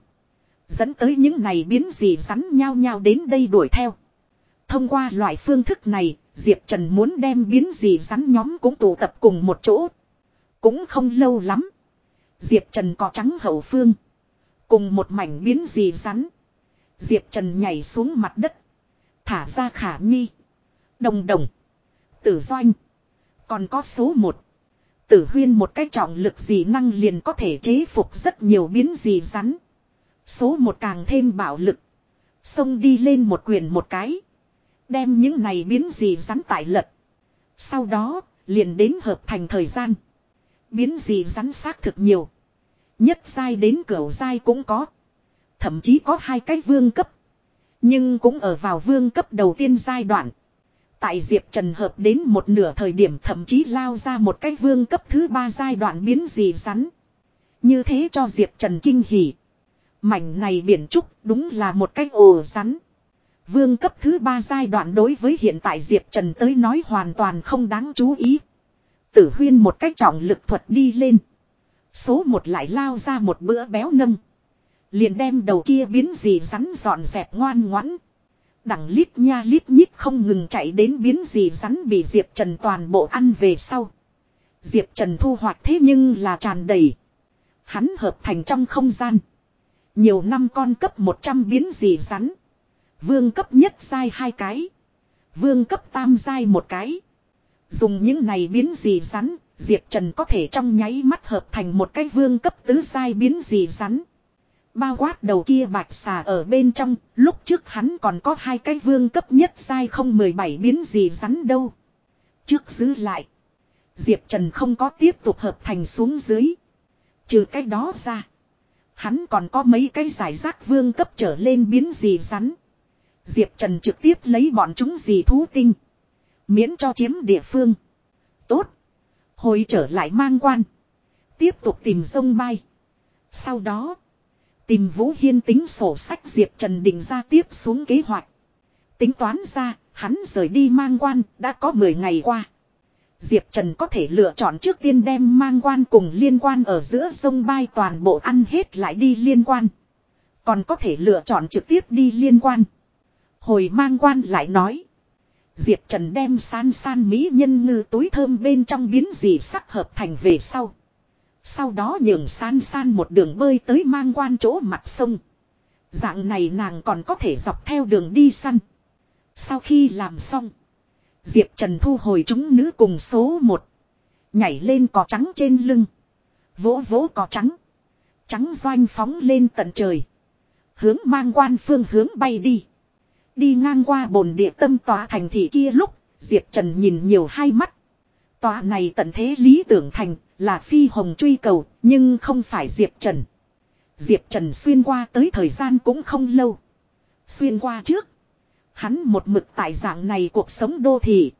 Dẫn tới những này biến gì rắn nhau nhau đến đây đuổi theo. Thông qua loại phương thức này, Diệp Trần muốn đem biến gì rắn nhóm cũng tụ tập cùng một chỗ. Cũng không lâu lắm. Diệp Trần cỏ trắng hậu phương. Cùng một mảnh biến gì rắn. Diệp Trần nhảy xuống mặt đất. Thả ra khả nhi. Đồng đồng. Tử doanh. Còn có số một. Tử huyên một cái trọng lực gì năng liền có thể chế phục rất nhiều biến gì rắn. Số một càng thêm bạo lực. Xông đi lên một quyền một cái. Đem những này biến gì rắn tại lật. Sau đó, liền đến hợp thành thời gian. Biến gì rắn xác thực nhiều. Nhất sai đến cửa sai cũng có. Thậm chí có hai cái vương cấp. Nhưng cũng ở vào vương cấp đầu tiên giai đoạn. Tại Diệp Trần hợp đến một nửa thời điểm thậm chí lao ra một cái vương cấp thứ ba giai đoạn biến dị rắn. Như thế cho Diệp Trần kinh hỉ. Mảnh này biển trúc đúng là một cái ồ rắn. Vương cấp thứ ba giai đoạn đối với hiện tại Diệp Trần tới nói hoàn toàn không đáng chú ý. Tử huyên một cách trọng lực thuật đi lên. Số một lại lao ra một bữa béo nâng. Liền đem đầu kia biến gì rắn dọn dẹp ngoan ngoãn. Đằng lít nha lít nhít không ngừng chạy đến biến gì rắn bị Diệp Trần toàn bộ ăn về sau. Diệp Trần thu hoạch thế nhưng là tràn đầy. Hắn hợp thành trong không gian. Nhiều năm con cấp 100 biến gì rắn. Vương cấp nhất sai hai cái. Vương cấp tam sai một cái. Dùng những này biến gì rắn, Diệp Trần có thể trong nháy mắt hợp thành một cái vương cấp tứ sai biến gì rắn. Bao quát đầu kia bạch xà ở bên trong, lúc trước hắn còn có hai cái vương cấp nhất sai không 17 biến gì rắn đâu. Trước giữ lại. Diệp Trần không có tiếp tục hợp thành xuống dưới. Trừ cái đó ra. Hắn còn có mấy cái giải rác vương cấp trở lên biến gì rắn. Diệp Trần trực tiếp lấy bọn chúng gì thú tinh. Miễn cho chiếm địa phương. Tốt. Hồi trở lại mang quan. Tiếp tục tìm sông bay. Sau đó. Tìm Vũ Hiên tính sổ sách Diệp Trần định ra tiếp xuống kế hoạch. Tính toán ra, hắn rời đi mang quan, đã có 10 ngày qua. Diệp Trần có thể lựa chọn trước tiên đem mang quan cùng liên quan ở giữa sông bay toàn bộ ăn hết lại đi liên quan. Còn có thể lựa chọn trực tiếp đi liên quan. Hồi mang quan lại nói. Diệp Trần đem san san mỹ nhân ngư túi thơm bên trong biến dị sắc hợp thành về sau. Sau đó nhường san san một đường bơi tới mang quan chỗ mặt sông. Dạng này nàng còn có thể dọc theo đường đi săn. Sau khi làm xong. Diệp Trần thu hồi chúng nữ cùng số một Nhảy lên cỏ trắng trên lưng. Vỗ vỗ cỏ trắng. Trắng doanh phóng lên tận trời. Hướng mang quan phương hướng bay đi. Đi ngang qua bồn địa tâm tòa thành thị kia lúc, Diệp Trần nhìn nhiều hai mắt. Tòa này tận thế lý tưởng thành, là phi hồng truy cầu, nhưng không phải Diệp Trần. Diệp Trần xuyên qua tới thời gian cũng không lâu. Xuyên qua trước. Hắn một mực tại dạng này cuộc sống đô thị.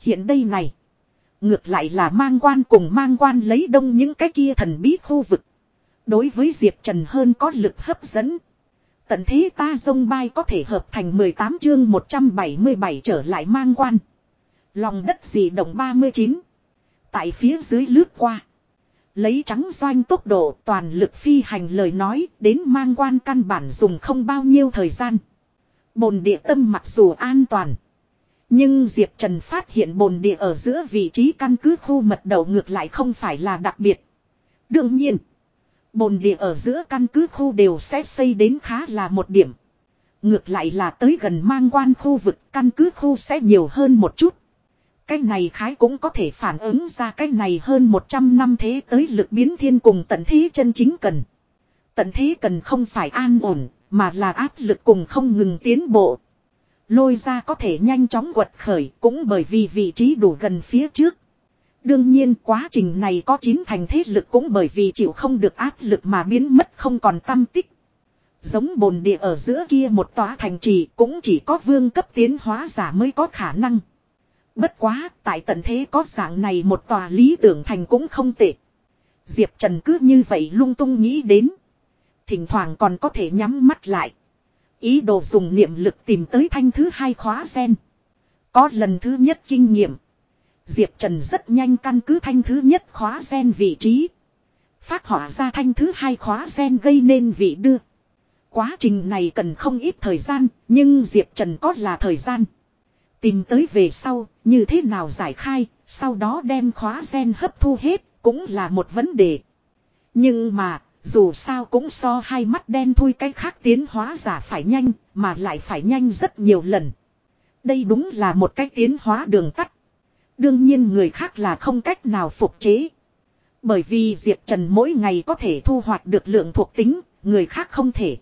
Hiện đây này. Ngược lại là mang quan cùng mang quan lấy đông những cái kia thần bí khu vực. Đối với Diệp Trần hơn có lực hấp dẫn. Tận thế ta dông bay có thể hợp thành 18 chương 177 trở lại mang quan. Lòng đất dị động 39. Tại phía dưới lướt qua. Lấy trắng doanh tốc độ toàn lực phi hành lời nói đến mang quan căn bản dùng không bao nhiêu thời gian. Bồn địa tâm mặc dù an toàn. Nhưng Diệp Trần phát hiện bồn địa ở giữa vị trí căn cứ khu mật đầu ngược lại không phải là đặc biệt. Đương nhiên. Bồn địa ở giữa căn cứ khu đều sẽ xây đến khá là một điểm. Ngược lại là tới gần mang quan khu vực, căn cứ khu sẽ nhiều hơn một chút. Cái này khái cũng có thể phản ứng ra cái này hơn 100 năm thế tới lực biến thiên cùng tận thế chân chính cần. Tận thế cần không phải an ổn, mà là áp lực cùng không ngừng tiến bộ. Lôi ra có thể nhanh chóng quật khởi cũng bởi vì vị trí đủ gần phía trước. Đương nhiên quá trình này có chín thành thế lực cũng bởi vì chịu không được áp lực mà biến mất không còn tâm tích. Giống bồn địa ở giữa kia một tòa thành trì cũng chỉ có vương cấp tiến hóa giả mới có khả năng. Bất quá, tại tận thế có dạng này một tòa lý tưởng thành cũng không tệ. Diệp Trần cứ như vậy lung tung nghĩ đến. Thỉnh thoảng còn có thể nhắm mắt lại. Ý đồ dùng niệm lực tìm tới thanh thứ hai khóa sen. Có lần thứ nhất kinh nghiệm. Diệp Trần rất nhanh căn cứ thanh thứ nhất khóa sen vị trí. Phát họa ra thanh thứ hai khóa sen gây nên vị đưa. Quá trình này cần không ít thời gian, nhưng Diệp Trần có là thời gian. Tìm tới về sau, như thế nào giải khai, sau đó đem khóa gen hấp thu hết, cũng là một vấn đề. Nhưng mà, dù sao cũng so hai mắt đen thui cái khác tiến hóa giả phải nhanh, mà lại phải nhanh rất nhiều lần. Đây đúng là một cái tiến hóa đường tắt. Đương nhiên người khác là không cách nào phục chế. Bởi vì Diệp Trần mỗi ngày có thể thu hoạch được lượng thuộc tính, người khác không thể.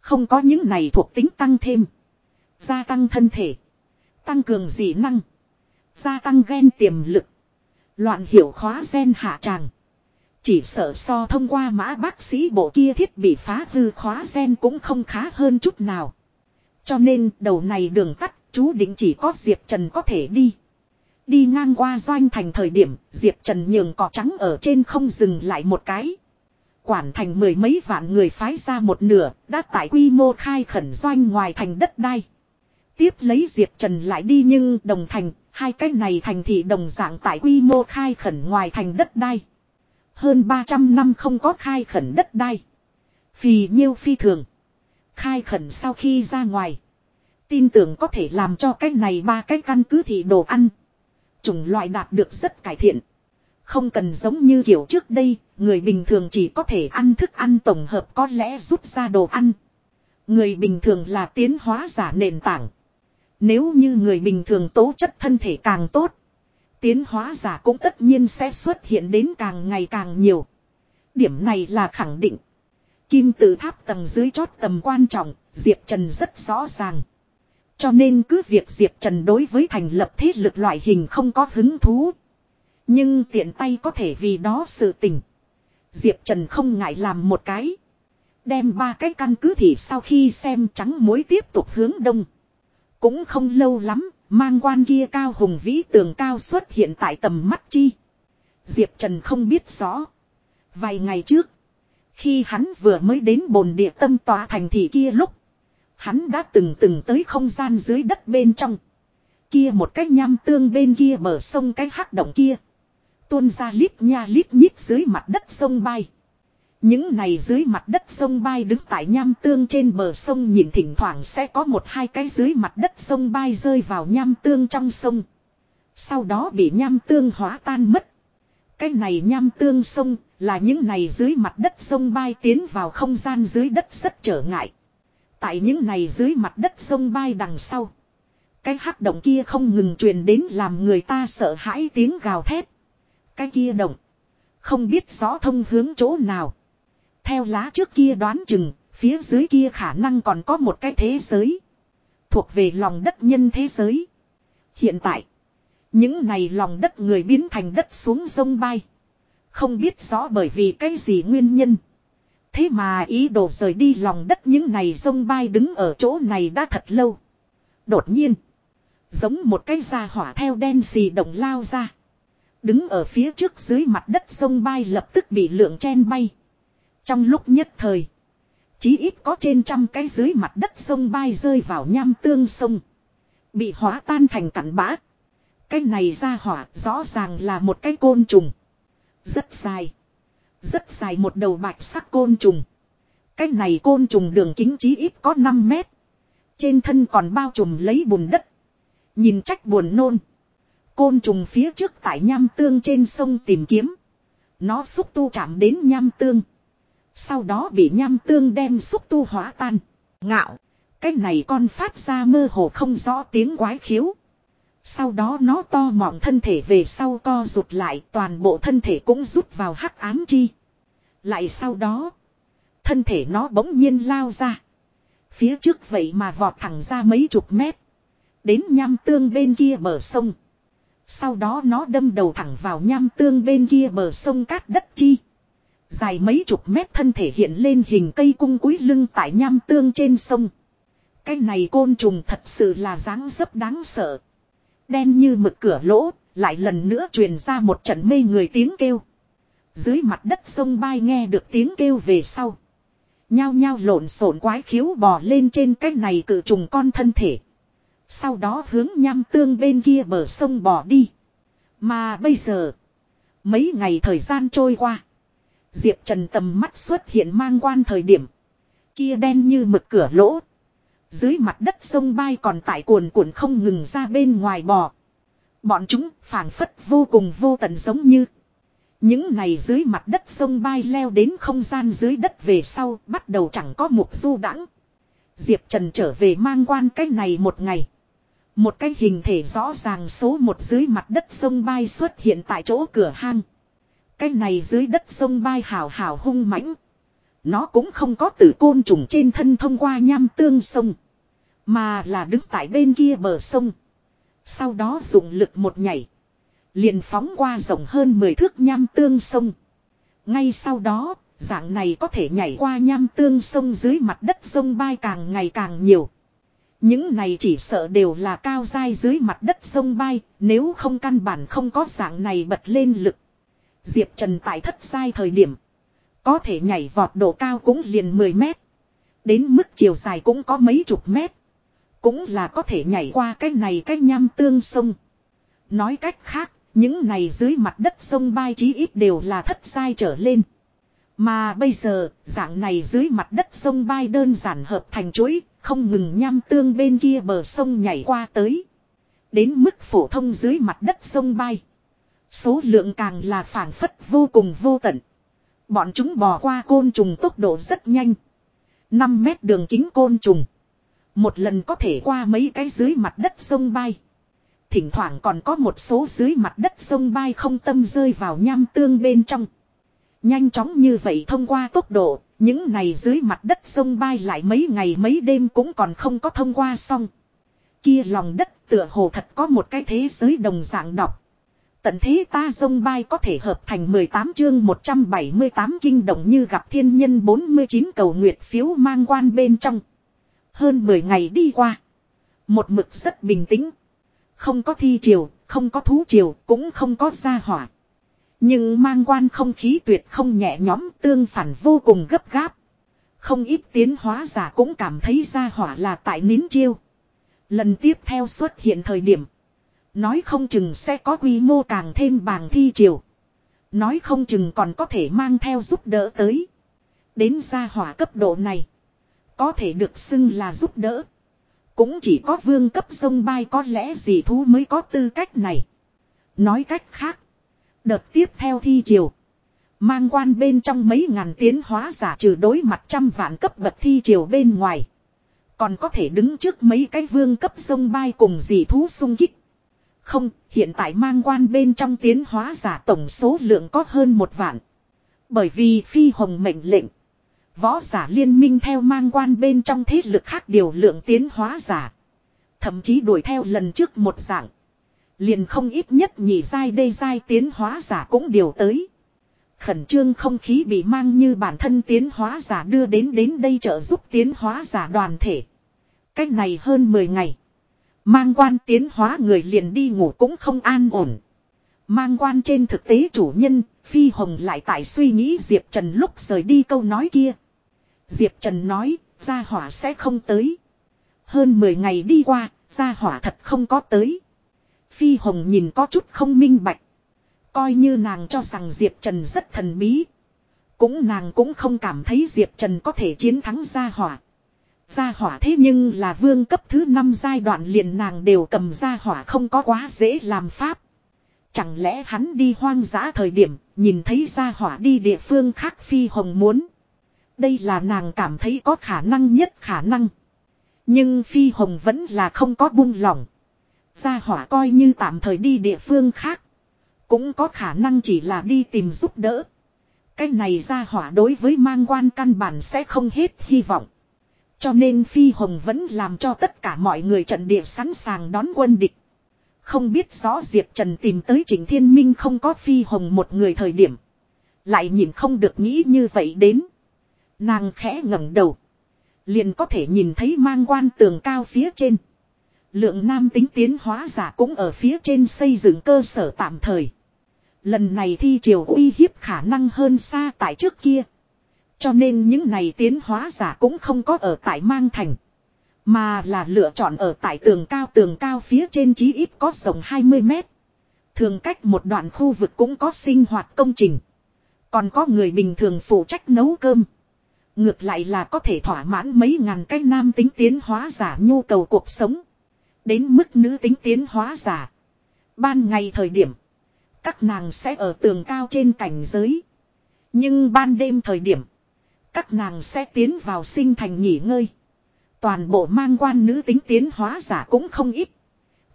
Không có những này thuộc tính tăng thêm. Gia tăng thân thể. Tăng cường dị năng. Gia tăng gen tiềm lực. Loạn hiểu khóa gen hạ tràng. Chỉ sợ so thông qua mã bác sĩ bộ kia thiết bị phá hư khóa gen cũng không khá hơn chút nào. Cho nên đầu này đường tắt, chú định chỉ có Diệp Trần có thể đi. Đi ngang qua doanh thành thời điểm, Diệp Trần nhường cỏ trắng ở trên không dừng lại một cái. Quản thành mười mấy vạn người phái ra một nửa, đã tại quy mô khai khẩn doanh ngoài thành đất đai. Tiếp lấy Diệp Trần lại đi nhưng đồng thành, hai cái này thành thị đồng dạng tại quy mô khai khẩn ngoài thành đất đai. Hơn 300 năm không có khai khẩn đất đai. Phì nhiêu phi thường. Khai khẩn sau khi ra ngoài. Tin tưởng có thể làm cho cái này ba cái căn cứ thị đồ ăn. Chủng loại đạt được rất cải thiện. Không cần giống như kiểu trước đây, người bình thường chỉ có thể ăn thức ăn tổng hợp có lẽ rút ra đồ ăn. Người bình thường là tiến hóa giả nền tảng. Nếu như người bình thường tố chất thân thể càng tốt, tiến hóa giả cũng tất nhiên sẽ xuất hiện đến càng ngày càng nhiều. Điểm này là khẳng định. Kim tự tháp tầng dưới chót tầm quan trọng, Diệp Trần rất rõ ràng. Cho nên cứ việc Diệp Trần đối với thành lập thế lực loại hình không có hứng thú. Nhưng tiện tay có thể vì đó sự tình. Diệp Trần không ngại làm một cái. Đem ba cái căn cứ thì sau khi xem trắng muối tiếp tục hướng đông. Cũng không lâu lắm, mang quan kia cao hùng vĩ tường cao xuất hiện tại tầm mắt chi. Diệp Trần không biết rõ. Vài ngày trước, khi hắn vừa mới đến bồn địa tâm tòa thành thị kia lúc, hắn đã từng từng tới không gian dưới đất bên trong. Kia một cái nham tương bên kia bờ sông cái hắc động kia. Tuôn ra lít nha lít nhít dưới mặt đất sông bay. Những này dưới mặt đất sông bay đứng tại nham tương trên bờ sông nhìn thỉnh thoảng sẽ có một hai cái dưới mặt đất sông bay rơi vào nham tương trong sông. Sau đó bị nham tương hóa tan mất. Cái này nham tương sông là những này dưới mặt đất sông bay tiến vào không gian dưới đất rất trở ngại. Tại những này dưới mặt đất sông bay đằng sau. Cái hắc động kia không ngừng truyền đến làm người ta sợ hãi tiếng gào thét. Cái kia động. Không biết rõ thông hướng chỗ nào. Theo lá trước kia đoán chừng, phía dưới kia khả năng còn có một cái thế giới. Thuộc về lòng đất nhân thế giới. Hiện tại, những này lòng đất người biến thành đất xuống sông bay. Không biết rõ bởi vì cái gì nguyên nhân. Thế mà ý đồ rời đi lòng đất những này sông bay đứng ở chỗ này đã thật lâu. Đột nhiên, giống một cái da hỏa theo đen xì động lao ra. Đứng ở phía trước dưới mặt đất sông bay lập tức bị lượng chen bay. Trong lúc nhất thời. Chí ít có trên trăm cái dưới mặt đất sông bay rơi vào nham tương sông. Bị hóa tan thành cặn bã. Cái này ra hỏa rõ ràng là một cái côn trùng. Rất dài. Rất dài một đầu bạch sắc côn trùng. Cái này côn trùng đường kính chí ít có 5 mét. Trên thân còn bao trùm lấy bùn đất. Nhìn trách buồn nôn. Côn trùng phía trước tại nham tương trên sông tìm kiếm. Nó xúc tu chạm đến nham tương. Sau đó bị nham tương đem xúc tu hóa tan. Ngạo. Cái này con phát ra mơ hồ không rõ tiếng quái khiếu. Sau đó nó to mọng thân thể về sau co rụt lại, toàn bộ thân thể cũng rút vào hắc ám chi. Lại sau đó. Thân thể nó bỗng nhiên lao ra. Phía trước vậy mà vọt thẳng ra mấy chục mét. Đến nham tương bên kia bờ sông. Sau đó nó đâm đầu thẳng vào nham tương bên kia bờ sông cát đất chi. Dài mấy chục mét thân thể hiện lên hình cây cung cúi lưng tại nham tương trên sông. Cái này côn trùng thật sự là dáng dấp đáng sợ. Đen như mực cửa lỗ, lại lần nữa truyền ra một trận mê người tiếng kêu. Dưới mặt đất sông bay nghe được tiếng kêu về sau. Nhao nhao lộn xộn quái khiếu bò lên trên cái này cự trùng con thân thể. Sau đó hướng nham tương bên kia bờ sông bò đi. Mà bây giờ, mấy ngày thời gian trôi qua. Diệp Trần tầm mắt xuất hiện mang quan thời điểm. Kia đen như mực cửa lỗ. Dưới mặt đất sông bay còn tại cuồn cuộn không ngừng ra bên ngoài bò. Bọn chúng phảng phất vô cùng vô tận giống như. Những này dưới mặt đất sông bay leo đến không gian dưới đất về sau bắt đầu chẳng có mục du đãng Diệp Trần trở về mang quan cái này một ngày. Một cái hình thể rõ ràng số một dưới mặt đất sông bay xuất hiện tại chỗ cửa hang. Cái này dưới đất sông bay hào hào hung mãnh. Nó cũng không có từ côn trùng trên thân thông qua nham tương sông. Mà là đứng tại bên kia bờ sông. Sau đó dùng lực một nhảy. Liền phóng qua rộng hơn 10 thước nham tương sông. Ngay sau đó, dạng này có thể nhảy qua nham tương sông dưới mặt đất sông bay càng ngày càng nhiều. Những này chỉ sợ đều là cao dai dưới mặt đất sông bay, nếu không căn bản không có dạng này bật lên lực. Diệp Trần tại thất sai thời điểm. Có thể nhảy vọt độ cao cũng liền 10 mét. Đến mức chiều dài cũng có mấy chục mét. Cũng là có thể nhảy qua cái này cái nham tương sông. Nói cách khác, những này dưới mặt đất sông bay chí ít đều là thất sai trở lên. Mà bây giờ, dạng này dưới mặt đất sông bay đơn giản hợp thành chuỗi, không ngừng nham tương bên kia bờ sông nhảy qua tới. Đến mức phổ thông dưới mặt đất sông bay. Số lượng càng là phản phất vô cùng vô tận. Bọn chúng bò qua côn trùng tốc độ rất nhanh. 5 mét đường kính côn trùng. Một lần có thể qua mấy cái dưới mặt đất sông bay. Thỉnh thoảng còn có một số dưới mặt đất sông bay không tâm rơi vào nham tương bên trong. Nhanh chóng như vậy thông qua tốc độ, những này dưới mặt đất sông bay lại mấy ngày mấy đêm cũng còn không có thông qua xong. Kia lòng đất tựa hồ thật có một cái thế giới đồng dạng đọc. Tận thế ta dông bay có thể hợp thành 18 chương 178 kinh động như gặp thiên nhân 49 cầu nguyệt phiếu mang quan bên trong. Hơn 10 ngày đi qua. Một mực rất bình tĩnh. Không có thi triều, không có thú triều, cũng không có gia hỏa. Nhưng mang quan không khí tuyệt không nhẹ nhõm tương phản vô cùng gấp gáp. Không ít tiến hóa giả cũng cảm thấy gia hỏa là tại nín chiêu. Lần tiếp theo xuất hiện thời điểm. Nói không chừng sẽ có quy mô càng thêm bàng thi triều. Nói không chừng còn có thể mang theo giúp đỡ tới. Đến gia hỏa cấp độ này. Có thể được xưng là giúp đỡ. Cũng chỉ có vương cấp sông bay có lẽ gì thú mới có tư cách này. Nói cách khác. Đợt tiếp theo thi triều. Mang quan bên trong mấy ngàn tiến hóa giả trừ đối mặt trăm vạn cấp bậc thi triều bên ngoài. Còn có thể đứng trước mấy cái vương cấp sông bay cùng dị thú sung kích. Không, hiện tại mang quan bên trong tiến hóa giả tổng số lượng có hơn một vạn. Bởi vì phi hồng mệnh lệnh. Võ giả liên minh theo mang quan bên trong thế lực khác điều lượng tiến hóa giả. Thậm chí đuổi theo lần trước một dạng. Liền không ít nhất nhị giai đê giai tiến hóa giả cũng điều tới. Khẩn trương không khí bị mang như bản thân tiến hóa giả đưa đến đến đây trợ giúp tiến hóa giả đoàn thể. Cách này hơn 10 ngày. Mang quan tiến hóa người liền đi ngủ cũng không an ổn. Mang quan trên thực tế chủ nhân, Phi Hồng lại tại suy nghĩ Diệp Trần lúc rời đi câu nói kia. Diệp Trần nói, gia hỏa sẽ không tới. Hơn 10 ngày đi qua, gia hỏa thật không có tới. Phi Hồng nhìn có chút không minh bạch. Coi như nàng cho rằng Diệp Trần rất thần bí. Cũng nàng cũng không cảm thấy Diệp Trần có thể chiến thắng gia hỏa. Gia hỏa thế nhưng là vương cấp thứ 5 giai đoạn liền nàng đều cầm gia hỏa không có quá dễ làm pháp. Chẳng lẽ hắn đi hoang dã thời điểm, nhìn thấy gia hỏa đi địa phương khác phi hồng muốn. Đây là nàng cảm thấy có khả năng nhất khả năng. Nhưng phi hồng vẫn là không có buông lỏng. Gia hỏa coi như tạm thời đi địa phương khác. Cũng có khả năng chỉ là đi tìm giúp đỡ. Cái này gia hỏa đối với mang quan căn bản sẽ không hết hy vọng. Cho nên Phi Hồng vẫn làm cho tất cả mọi người trận địa sẵn sàng đón quân địch. Không biết rõ Diệp Trần tìm tới Trịnh Thiên Minh không có Phi Hồng một người thời điểm. Lại nhìn không được nghĩ như vậy đến. Nàng khẽ ngẩng đầu. Liền có thể nhìn thấy mang quan tường cao phía trên. Lượng nam tính tiến hóa giả cũng ở phía trên xây dựng cơ sở tạm thời. Lần này thi triều uy hiếp khả năng hơn xa tại trước kia. Cho nên những này tiến hóa giả cũng không có ở tại mang thành. Mà là lựa chọn ở tại tường cao tường cao phía trên chí ít có rộng 20 mét. Thường cách một đoạn khu vực cũng có sinh hoạt công trình. Còn có người bình thường phụ trách nấu cơm. Ngược lại là có thể thỏa mãn mấy ngàn cái nam tính tiến hóa giả nhu cầu cuộc sống. Đến mức nữ tính tiến hóa giả. Ban ngày thời điểm. Các nàng sẽ ở tường cao trên cảnh giới. Nhưng ban đêm thời điểm. Các nàng sẽ tiến vào sinh thành nghỉ ngơi. Toàn bộ mang quan nữ tính tiến hóa giả cũng không ít.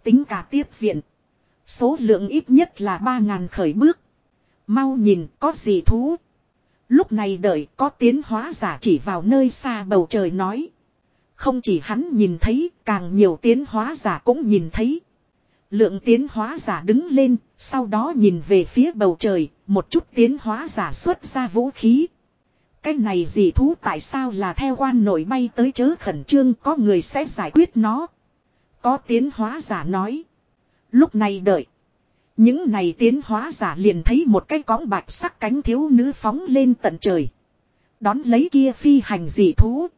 Tính cả tiếp viện. Số lượng ít nhất là 3.000 khởi bước. Mau nhìn có gì thú. Lúc này đợi có tiến hóa giả chỉ vào nơi xa bầu trời nói. Không chỉ hắn nhìn thấy, càng nhiều tiến hóa giả cũng nhìn thấy. Lượng tiến hóa giả đứng lên, sau đó nhìn về phía bầu trời, một chút tiến hóa giả xuất ra vũ khí. Cái này gì thú tại sao là theo quan nổi bay tới chớ khẩn trương có người sẽ giải quyết nó. Có tiến hóa giả nói. Lúc này đợi. Những này tiến hóa giả liền thấy một cái cõng bạch sắc cánh thiếu nữ phóng lên tận trời. Đón lấy kia phi hành dị thú.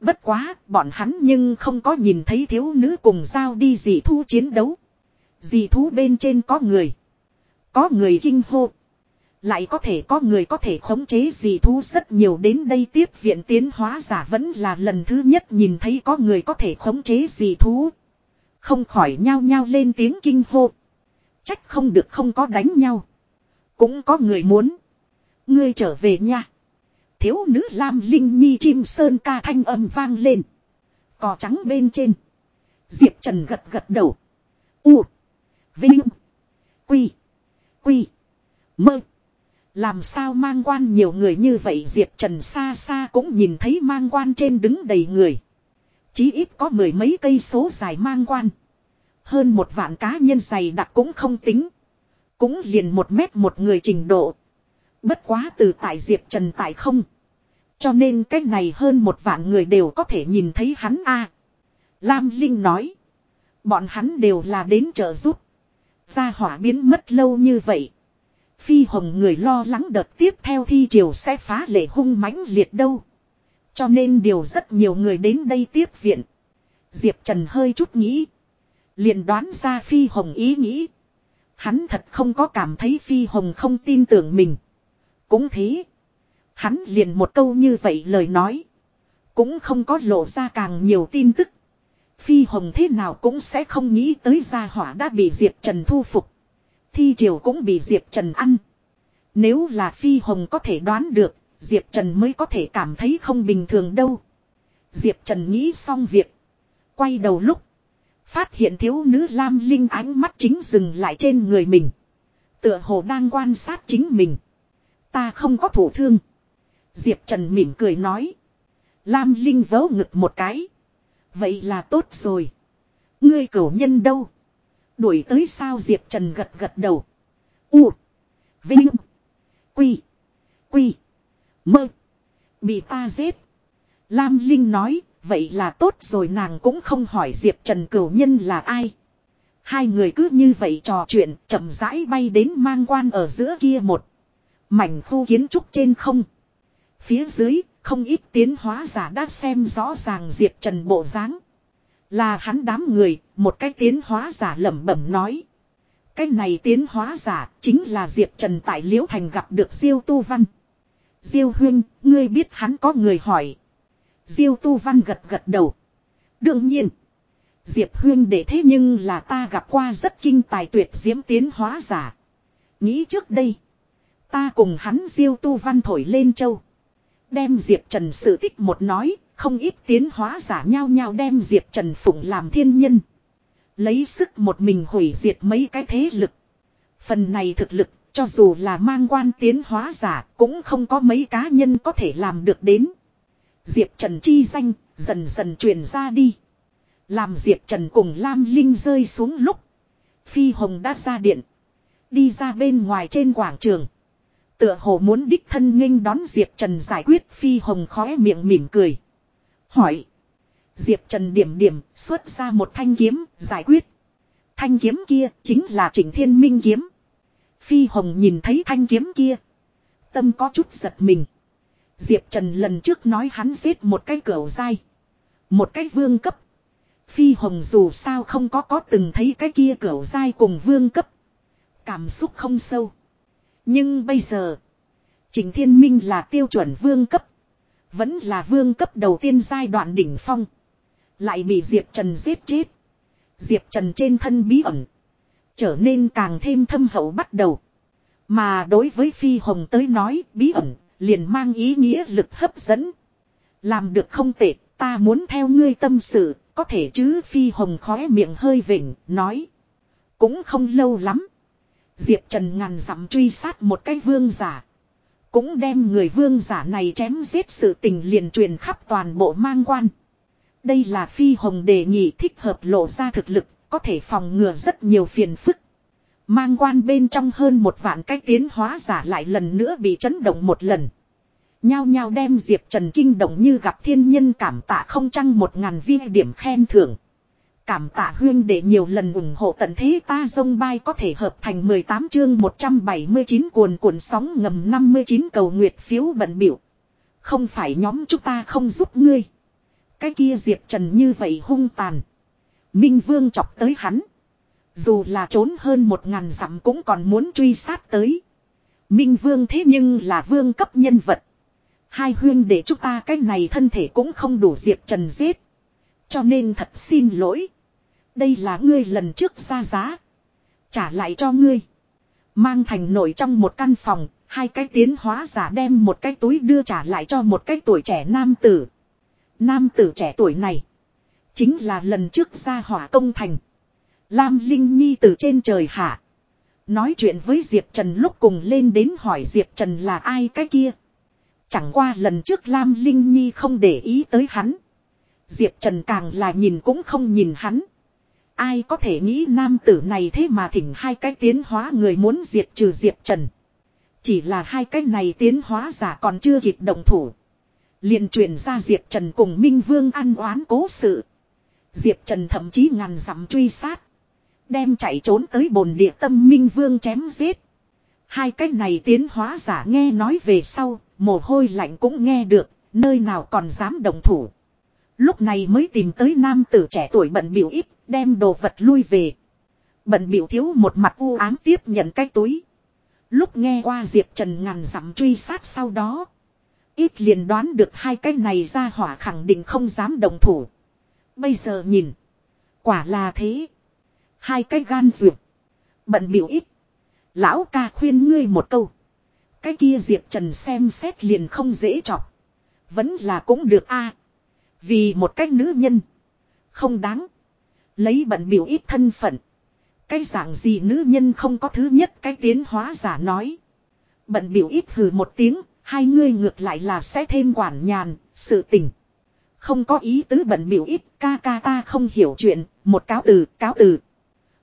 Bất quá, bọn hắn nhưng không có nhìn thấy thiếu nữ cùng giao đi dị thú chiến đấu. Dị thú bên trên có người. Có người kinh hô. Lại có thể có người có thể khống chế gì thú rất nhiều đến đây tiếp viện tiến hóa giả vẫn là lần thứ nhất nhìn thấy có người có thể khống chế gì thú. Không khỏi nhao nhao lên tiếng kinh hô. Trách không được không có đánh nhau. Cũng có người muốn. Ngươi trở về nha. Thiếu nữ Lam Linh Nhi chim sơn ca thanh âm vang lên. Cỏ trắng bên trên. Diệp Trần gật gật đầu. U. Vinh. Quy. Quy. Mơ. Làm sao mang quan nhiều người như vậy Diệp Trần xa xa cũng nhìn thấy mang quan trên đứng đầy người. Chí ít có mười mấy cây số dài mang quan. Hơn một vạn cá nhân dày đặc cũng không tính. Cũng liền một mét một người trình độ. Bất quá từ tại Diệp Trần tại không. Cho nên cách này hơn một vạn người đều có thể nhìn thấy hắn a Lam Linh nói. Bọn hắn đều là đến trợ giúp. Gia hỏa biến mất lâu như vậy. Phi hồng người lo lắng đợt tiếp theo thi triều sẽ phá lệ hung mãnh liệt đâu. Cho nên điều rất nhiều người đến đây tiếp viện. Diệp Trần hơi chút nghĩ. liền đoán ra Phi Hồng ý nghĩ. Hắn thật không có cảm thấy Phi Hồng không tin tưởng mình. Cũng thế. Hắn liền một câu như vậy lời nói. Cũng không có lộ ra càng nhiều tin tức. Phi Hồng thế nào cũng sẽ không nghĩ tới gia hỏa đã bị Diệp Trần thu phục. Thi triều cũng bị Diệp Trần ăn. Nếu là Phi Hồng có thể đoán được, Diệp Trần mới có thể cảm thấy không bình thường đâu. Diệp Trần nghĩ xong việc. Quay đầu lúc. Phát hiện thiếu nữ Lam Linh ánh mắt chính dừng lại trên người mình. Tựa hồ đang quan sát chính mình. Ta không có thủ thương. Diệp Trần mỉm cười nói. Lam Linh vớ ngực một cái. Vậy là tốt rồi. Ngươi cửu nhân đâu? Đuổi tới sao Diệp Trần gật gật đầu. U. Vinh. Quy. Quy. Mơ. Bị ta giết. Lam Linh nói. Vậy là tốt rồi nàng cũng không hỏi Diệp Trần cửu nhân là ai. Hai người cứ như vậy trò chuyện chậm rãi bay đến mang quan ở giữa kia một. Mảnh khu kiến trúc trên không. Phía dưới, không ít tiến hóa giả đã xem rõ ràng Diệp Trần bộ dáng. Là hắn đám người, một cái tiến hóa giả lẩm bẩm nói. Cái này tiến hóa giả chính là Diệp Trần tại Liễu Thành gặp được Diêu Tu Văn. Diêu Huyên, ngươi biết hắn có người hỏi. Diêu Tu Văn gật gật đầu. Đương nhiên. Diệp Huyên để thế nhưng là ta gặp qua rất kinh tài tuyệt diễm tiến hóa giả. Nghĩ trước đây. Ta cùng hắn Diêu Tu Văn thổi lên châu. Đem Diệp Trần sự tích một nói, không ít tiến hóa giả nhau nhau đem Diệp Trần Phụng làm thiên nhân. Lấy sức một mình hủy diệt mấy cái thế lực. Phần này thực lực, cho dù là mang quan tiến hóa giả, cũng không có mấy cá nhân có thể làm được đến. Diệp Trần chi danh, dần dần truyền ra đi. Làm Diệp Trần cùng Lam Linh rơi xuống lúc. Phi Hồng đã ra điện. Đi ra bên ngoài trên quảng trường. Tựa hồ muốn đích thân nghênh đón Diệp Trần giải quyết Phi Hồng khóe miệng mỉm cười. Hỏi. Diệp Trần điểm điểm xuất ra một thanh kiếm giải quyết. Thanh kiếm kia chính là Trịnh Thiên Minh kiếm. Phi Hồng nhìn thấy thanh kiếm kia. Tâm có chút giật mình. Diệp Trần lần trước nói hắn giết một cái cửa dai. Một cái vương cấp. Phi Hồng dù sao không có có từng thấy cái kia cửa dai cùng vương cấp. cảm xúc không sâu. Nhưng bây giờ, Trình Thiên Minh là tiêu chuẩn vương cấp. Vẫn là vương cấp đầu tiên giai đoạn đỉnh phong. Lại bị Diệp Trần giết chết. Diệp Trần trên thân bí ẩn. Trở nên càng thêm thâm hậu bắt đầu. Mà đối với Phi Hồng tới nói bí ẩn liền mang ý nghĩa lực hấp dẫn. Làm được không tệ, ta muốn theo ngươi tâm sự, có thể chứ Phi Hồng khóe miệng hơi vỉnh, nói. Cũng không lâu lắm. Diệp Trần ngàn dặm truy sát một cái vương giả. Cũng đem người vương giả này chém giết sự tình liền truyền khắp toàn bộ mang quan. Đây là Phi Hồng đề nghị thích hợp lộ ra thực lực, có thể phòng ngừa rất nhiều phiền phức. Mang quan bên trong hơn một vạn cái tiến hóa giả lại lần nữa bị chấn động một lần. Nhao nhao đem Diệp Trần kinh động như gặp thiên nhân cảm tạ không trăng một ngàn viên điểm khen thưởng. Cảm tạ huyên để nhiều lần ủng hộ tận thế ta dông bay có thể hợp thành 18 chương 179 cuồn cuộn sóng ngầm 59 cầu nguyệt phiếu bận biểu. Không phải nhóm chúng ta không giúp ngươi. Cái kia Diệp Trần như vậy hung tàn. Minh Vương chọc tới hắn. Dù là trốn hơn một ngàn dặm cũng còn muốn truy sát tới. Minh Vương thế nhưng là vương cấp nhân vật. Hai huyên để chúng ta cái này thân thể cũng không đủ Diệp Trần giết. Cho nên thật xin lỗi. Đây là ngươi lần trước ra giá. Trả lại cho ngươi. Mang thành nổi trong một căn phòng, hai cái tiến hóa giả đem một cái túi đưa trả lại cho một cái tuổi trẻ nam tử. Nam tử trẻ tuổi này. Chính là lần trước ra hỏa công thành. Lam Linh Nhi từ trên trời hạ. Nói chuyện với Diệp Trần lúc cùng lên đến hỏi Diệp Trần là ai cái kia. Chẳng qua lần trước Lam Linh Nhi không để ý tới hắn. Diệp Trần càng là nhìn cũng không nhìn hắn. Ai có thể nghĩ nam tử này thế mà thỉnh hai cái tiến hóa người muốn diệt trừ Diệp Trần. Chỉ là hai cái này tiến hóa giả còn chưa kịp động thủ liền truyền ra Diệp Trần cùng Minh Vương ăn oán cố sự. Diệp Trần thậm chí ngàn dặm truy sát. Đem chạy trốn tới bồn địa tâm Minh Vương chém giết. Hai cái này tiến hóa giả nghe nói về sau, mồ hôi lạnh cũng nghe được, nơi nào còn dám đồng thủ. Lúc này mới tìm tới nam tử trẻ tuổi bận biểu ít, đem đồ vật lui về. Bận biểu thiếu một mặt u ám tiếp nhận cái túi. Lúc nghe qua Diệp Trần ngàn dặm truy sát sau đó. Ít liền đoán được hai cái này ra hỏa khẳng định không dám đồng thủ. Bây giờ nhìn. Quả là thế. Hai cái gan duyệt. Bận biểu ít. Lão ca khuyên ngươi một câu. Cái kia Diệp Trần xem xét liền không dễ chọc. Vẫn là cũng được a Vì một cách nữ nhân. Không đáng. Lấy bận biểu ít thân phận. Cái dạng gì nữ nhân không có thứ nhất cái tiến hóa giả nói. Bận biểu ít hừ một tiếng, hai ngươi ngược lại là sẽ thêm quản nhàn, sự tình. Không có ý tứ bận biểu ít, ca ca ta không hiểu chuyện, một cáo từ, cáo từ.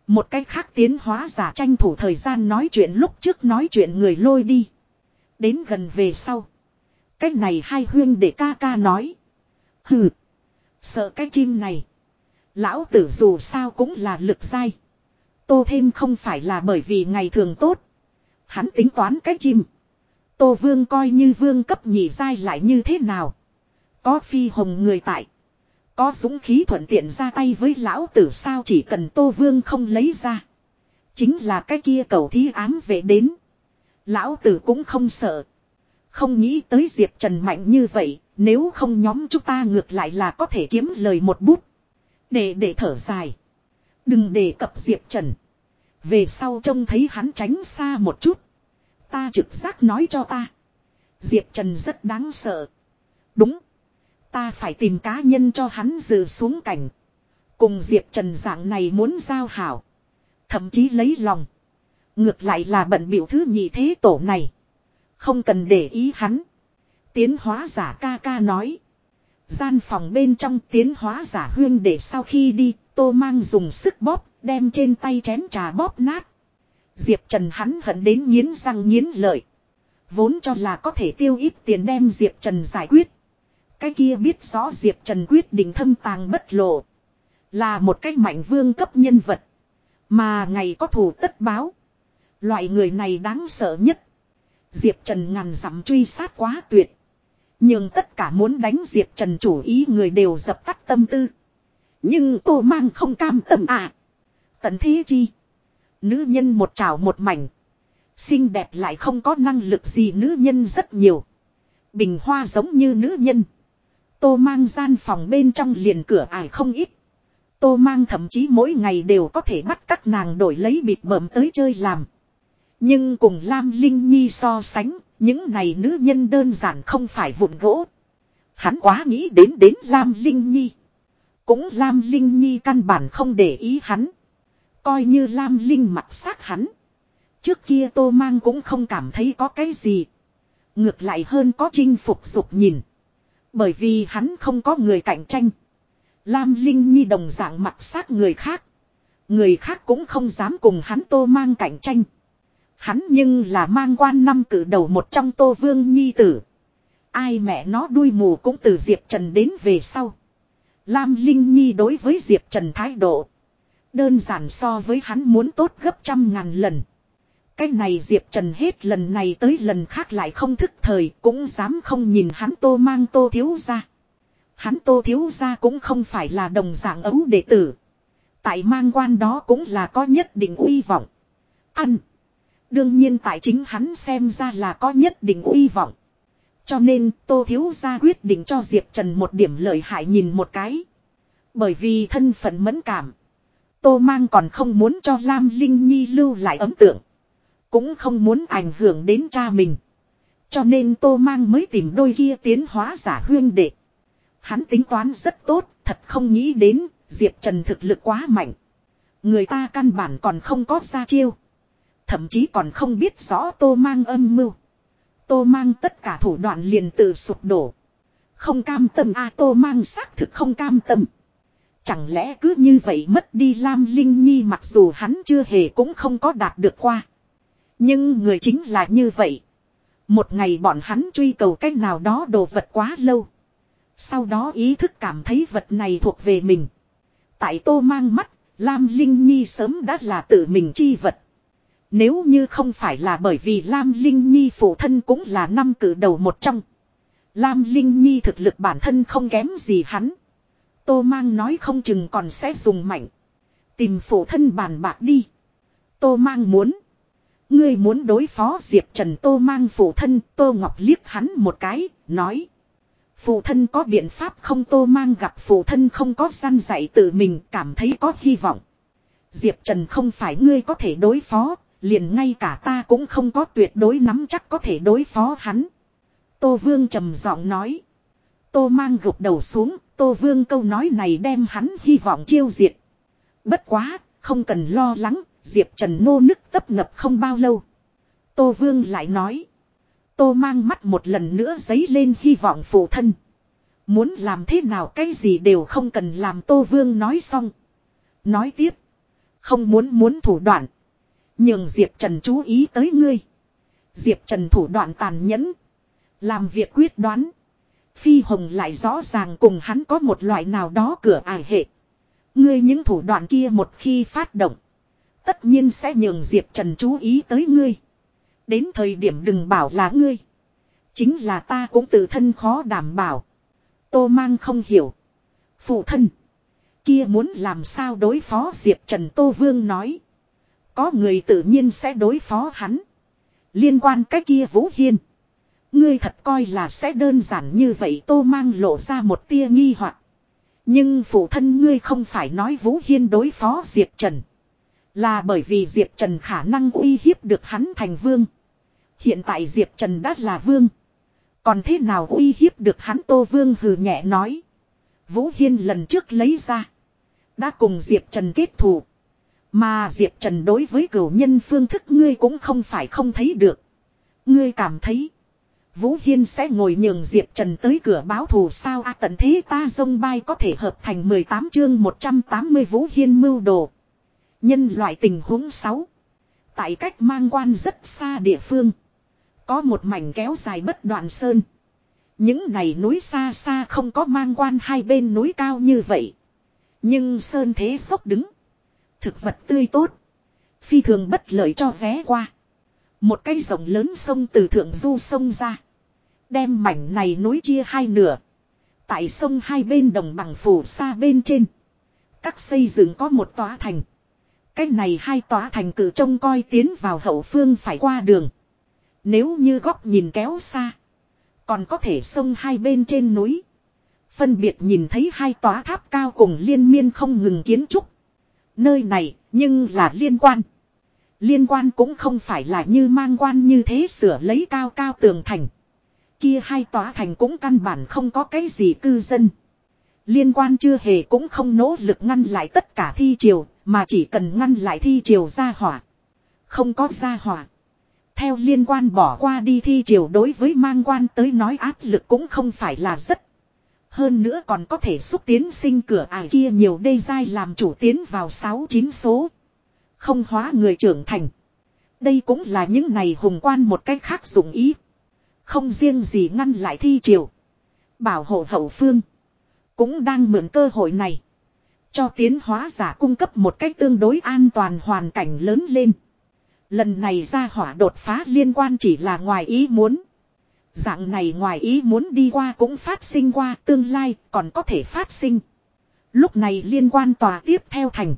Một cách khác tiến hóa giả tranh thủ thời gian nói chuyện lúc trước nói chuyện người lôi đi. Đến gần về sau. Cách này hai huyên để ca ca nói. Hừ. Sợ cái chim này. Lão tử dù sao cũng là lực dai. Tô thêm không phải là bởi vì ngày thường tốt. Hắn tính toán cái chim. Tô vương coi như vương cấp nhị dai lại như thế nào. Có phi hồng người tại. Có dũng khí thuận tiện ra tay với lão tử sao chỉ cần tô vương không lấy ra. Chính là cái kia cầu thí ám về đến. Lão tử cũng không sợ. Không nghĩ tới Diệp Trần mạnh như vậy, nếu không nhóm chúng ta ngược lại là có thể kiếm lời một bút. Để để thở dài. Đừng đề cập Diệp Trần. Về sau trông thấy hắn tránh xa một chút. Ta trực giác nói cho ta. Diệp Trần rất đáng sợ. Đúng. Ta phải tìm cá nhân cho hắn dự xuống cảnh. Cùng Diệp Trần dạng này muốn giao hảo. Thậm chí lấy lòng. Ngược lại là bận biểu thứ nhị thế tổ này. Không cần để ý hắn. Tiến hóa giả ca ca nói. Gian phòng bên trong tiến hóa giả huyên để sau khi đi, tô mang dùng sức bóp, đem trên tay chén trà bóp nát. Diệp Trần hắn hận đến nghiến răng nghiến lợi. Vốn cho là có thể tiêu ít tiền đem Diệp Trần giải quyết. Cái kia biết rõ Diệp Trần quyết định thâm tàng bất lộ. Là một cái mạnh vương cấp nhân vật. Mà ngày có thù tất báo. Loại người này đáng sợ nhất. Diệp Trần ngàn dặm truy sát quá tuyệt. Nhưng tất cả muốn đánh Diệp Trần chủ ý người đều dập tắt tâm tư. Nhưng tô mang không cam tâm à. Tận thế chi. Nữ nhân một trào một mảnh. Xinh đẹp lại không có năng lực gì nữ nhân rất nhiều. Bình hoa giống như nữ nhân. Tô mang gian phòng bên trong liền cửa ải không ít. Tô mang thậm chí mỗi ngày đều có thể bắt các nàng đổi lấy bịt bẩm tới chơi làm. Nhưng cùng Lam Linh Nhi so sánh, những này nữ nhân đơn giản không phải vụn gỗ. Hắn quá nghĩ đến đến Lam Linh Nhi. Cũng Lam Linh Nhi căn bản không để ý hắn. Coi như Lam Linh mặt xác hắn. Trước kia Tô Mang cũng không cảm thấy có cái gì. Ngược lại hơn có chinh phục dục nhìn. Bởi vì hắn không có người cạnh tranh. Lam Linh Nhi đồng dạng mặt xác người khác. Người khác cũng không dám cùng hắn Tô Mang cạnh tranh. Hắn nhưng là mang quan năm cử đầu một trong Tô Vương Nhi tử. Ai mẹ nó đuôi mù cũng từ Diệp Trần đến về sau. Lam Linh Nhi đối với Diệp Trần thái độ. Đơn giản so với hắn muốn tốt gấp trăm ngàn lần. Cái này Diệp Trần hết lần này tới lần khác lại không thức thời, cũng dám không nhìn hắn tô mang tô thiếu ra. Hắn tô thiếu ra cũng không phải là đồng dạng ấu đệ tử. Tại mang quan đó cũng là có nhất định uy vọng. Ăn. Đương nhiên tại chính hắn xem ra là có nhất định uy vọng. Cho nên Tô Thiếu Gia quyết định cho Diệp Trần một điểm lợi hại nhìn một cái. Bởi vì thân phận mẫn cảm. Tô Mang còn không muốn cho Lam Linh Nhi lưu lại ấn tượng. Cũng không muốn ảnh hưởng đến cha mình. Cho nên Tô Mang mới tìm đôi kia tiến hóa giả huyên đệ. Hắn tính toán rất tốt, thật không nghĩ đến, Diệp Trần thực lực quá mạnh. Người ta căn bản còn không có ra chiêu. Thậm chí còn không biết rõ Tô Mang âm mưu. Tô Mang tất cả thủ đoạn liền tự sụp đổ. Không cam tâm a à, Tô Mang xác thực không cam tâm. Chẳng lẽ cứ như vậy mất đi Lam Linh Nhi mặc dù hắn chưa hề cũng không có đạt được qua. Nhưng người chính là như vậy. Một ngày bọn hắn truy cầu cách nào đó đồ vật quá lâu. Sau đó ý thức cảm thấy vật này thuộc về mình. Tại tô mang mắt, Lam Linh Nhi sớm đã là tự mình chi vật. Nếu như không phải là bởi vì Lam Linh Nhi phụ thân cũng là năm cử đầu một trong. Lam Linh Nhi thực lực bản thân không kém gì hắn. Tô Mang nói không chừng còn sẽ dùng mạnh. Tìm phụ thân bàn bạc đi. Tô Mang muốn. Ngươi muốn đối phó Diệp Trần Tô Mang phụ thân Tô Ngọc liếc hắn một cái, nói. Phụ thân có biện pháp không Tô Mang gặp phụ thân không có săn dạy tự mình cảm thấy có hy vọng. Diệp Trần không phải ngươi có thể đối phó, liền ngay cả ta cũng không có tuyệt đối nắm chắc có thể đối phó hắn. Tô Vương trầm giọng nói. Tô mang gục đầu xuống, Tô Vương câu nói này đem hắn hy vọng chiêu diệt. Bất quá, không cần lo lắng, Diệp Trần nô nức tấp nập không bao lâu. Tô Vương lại nói. Tô mang mắt một lần nữa giấy lên hy vọng phụ thân. Muốn làm thế nào cái gì đều không cần làm Tô Vương nói xong. Nói tiếp. Không muốn muốn thủ đoạn. Nhưng Diệp Trần chú ý tới ngươi. Diệp Trần thủ đoạn tàn nhẫn. Làm việc quyết đoán. Phi Hồng lại rõ ràng cùng hắn có một loại nào đó cửa ải hệ. Ngươi những thủ đoạn kia một khi phát động. Tất nhiên sẽ nhường Diệp Trần chú ý tới ngươi. Đến thời điểm đừng bảo là ngươi. Chính là ta cũng tự thân khó đảm bảo. Tô mang không hiểu. Phụ thân. Kia muốn làm sao đối phó Diệp Trần Tô Vương nói. Có người tự nhiên sẽ đối phó hắn. Liên quan cái kia Vũ Hiên. Ngươi thật coi là sẽ đơn giản như vậy tô mang lộ ra một tia nghi hoặc Nhưng phụ thân ngươi không phải nói Vũ Hiên đối phó Diệp Trần. Là bởi vì Diệp Trần khả năng uy hiếp được hắn thành vương. Hiện tại Diệp Trần đã là vương. Còn thế nào uy hiếp được hắn Tô Vương hừ nhẹ nói. Vũ Hiên lần trước lấy ra. Đã cùng Diệp Trần kết thù. Mà Diệp Trần đối với cửu nhân phương thức ngươi cũng không phải không thấy được. Ngươi cảm thấy. Vũ Hiên sẽ ngồi nhường Diệp Trần tới cửa báo thù sao a tận thế ta dông bay có thể hợp thành 18 chương 180 Vũ Hiên mưu đồ. Nhân loại tình huống 6. Tại cách mang quan rất xa địa phương. Có một mảnh kéo dài bất đoạn sơn. Những này núi xa xa không có mang quan hai bên núi cao như vậy. Nhưng sơn thế sốc đứng. Thực vật tươi tốt. Phi thường bất lợi cho vé qua. Một cây rồng lớn sông từ thượng du sông ra. Đem mảnh này núi chia hai nửa. Tại sông hai bên đồng bằng phủ xa bên trên. Các xây dựng có một tòa thành. Cách này hai tòa thành cử trông coi tiến vào hậu phương phải qua đường. Nếu như góc nhìn kéo xa. Còn có thể sông hai bên trên núi. Phân biệt nhìn thấy hai tòa tháp cao cùng liên miên không ngừng kiến trúc. Nơi này nhưng là liên quan. Liên quan cũng không phải là như mang quan như thế sửa lấy cao cao tường thành. Kia hai tòa thành cũng căn bản không có cái gì cư dân. Liên quan chưa hề cũng không nỗ lực ngăn lại tất cả thi triều, mà chỉ cần ngăn lại thi triều ra hỏa. Không có ra hỏa. Theo liên quan bỏ qua đi thi triều đối với mang quan tới nói áp lực cũng không phải là rất. Hơn nữa còn có thể xúc tiến sinh cửa ải kia nhiều đê dai làm chủ tiến vào 6-9 số. Không hóa người trưởng thành. Đây cũng là những này hùng quan một cách khác dụng ý. Không riêng gì ngăn lại thi triều. Bảo hộ hậu phương. Cũng đang mượn cơ hội này. Cho tiến hóa giả cung cấp một cách tương đối an toàn hoàn cảnh lớn lên. Lần này ra hỏa đột phá liên quan chỉ là ngoài ý muốn. Dạng này ngoài ý muốn đi qua cũng phát sinh qua tương lai, còn có thể phát sinh. Lúc này liên quan tòa tiếp theo thành.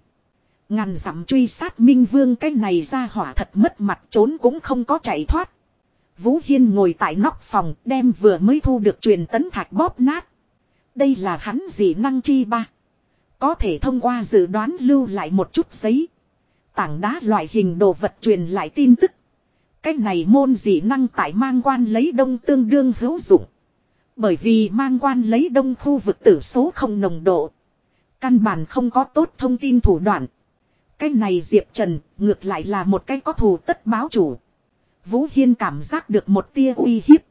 Ngàn dặm truy sát Minh Vương, cái này ra hỏa thật mất mặt, trốn cũng không có chạy thoát. Vũ Hiên ngồi tại nóc phòng, đem vừa mới thu được truyền tấn thạch bóp nát. Đây là hắn gì năng chi ba. Có thể thông qua dự đoán lưu lại một chút giấy. Tảng đá loại hình đồ vật truyền lại tin tức. Cái này môn dị năng tại mang quan lấy đông tương đương hữu dụng. Bởi vì mang quan lấy đông khu vực tử số không nồng độ. Căn bản không có tốt thông tin thủ đoạn. Cái này Diệp Trần, ngược lại là một cái có thù tất báo chủ. Vũ Hiên cảm giác được một tia uy hiếp.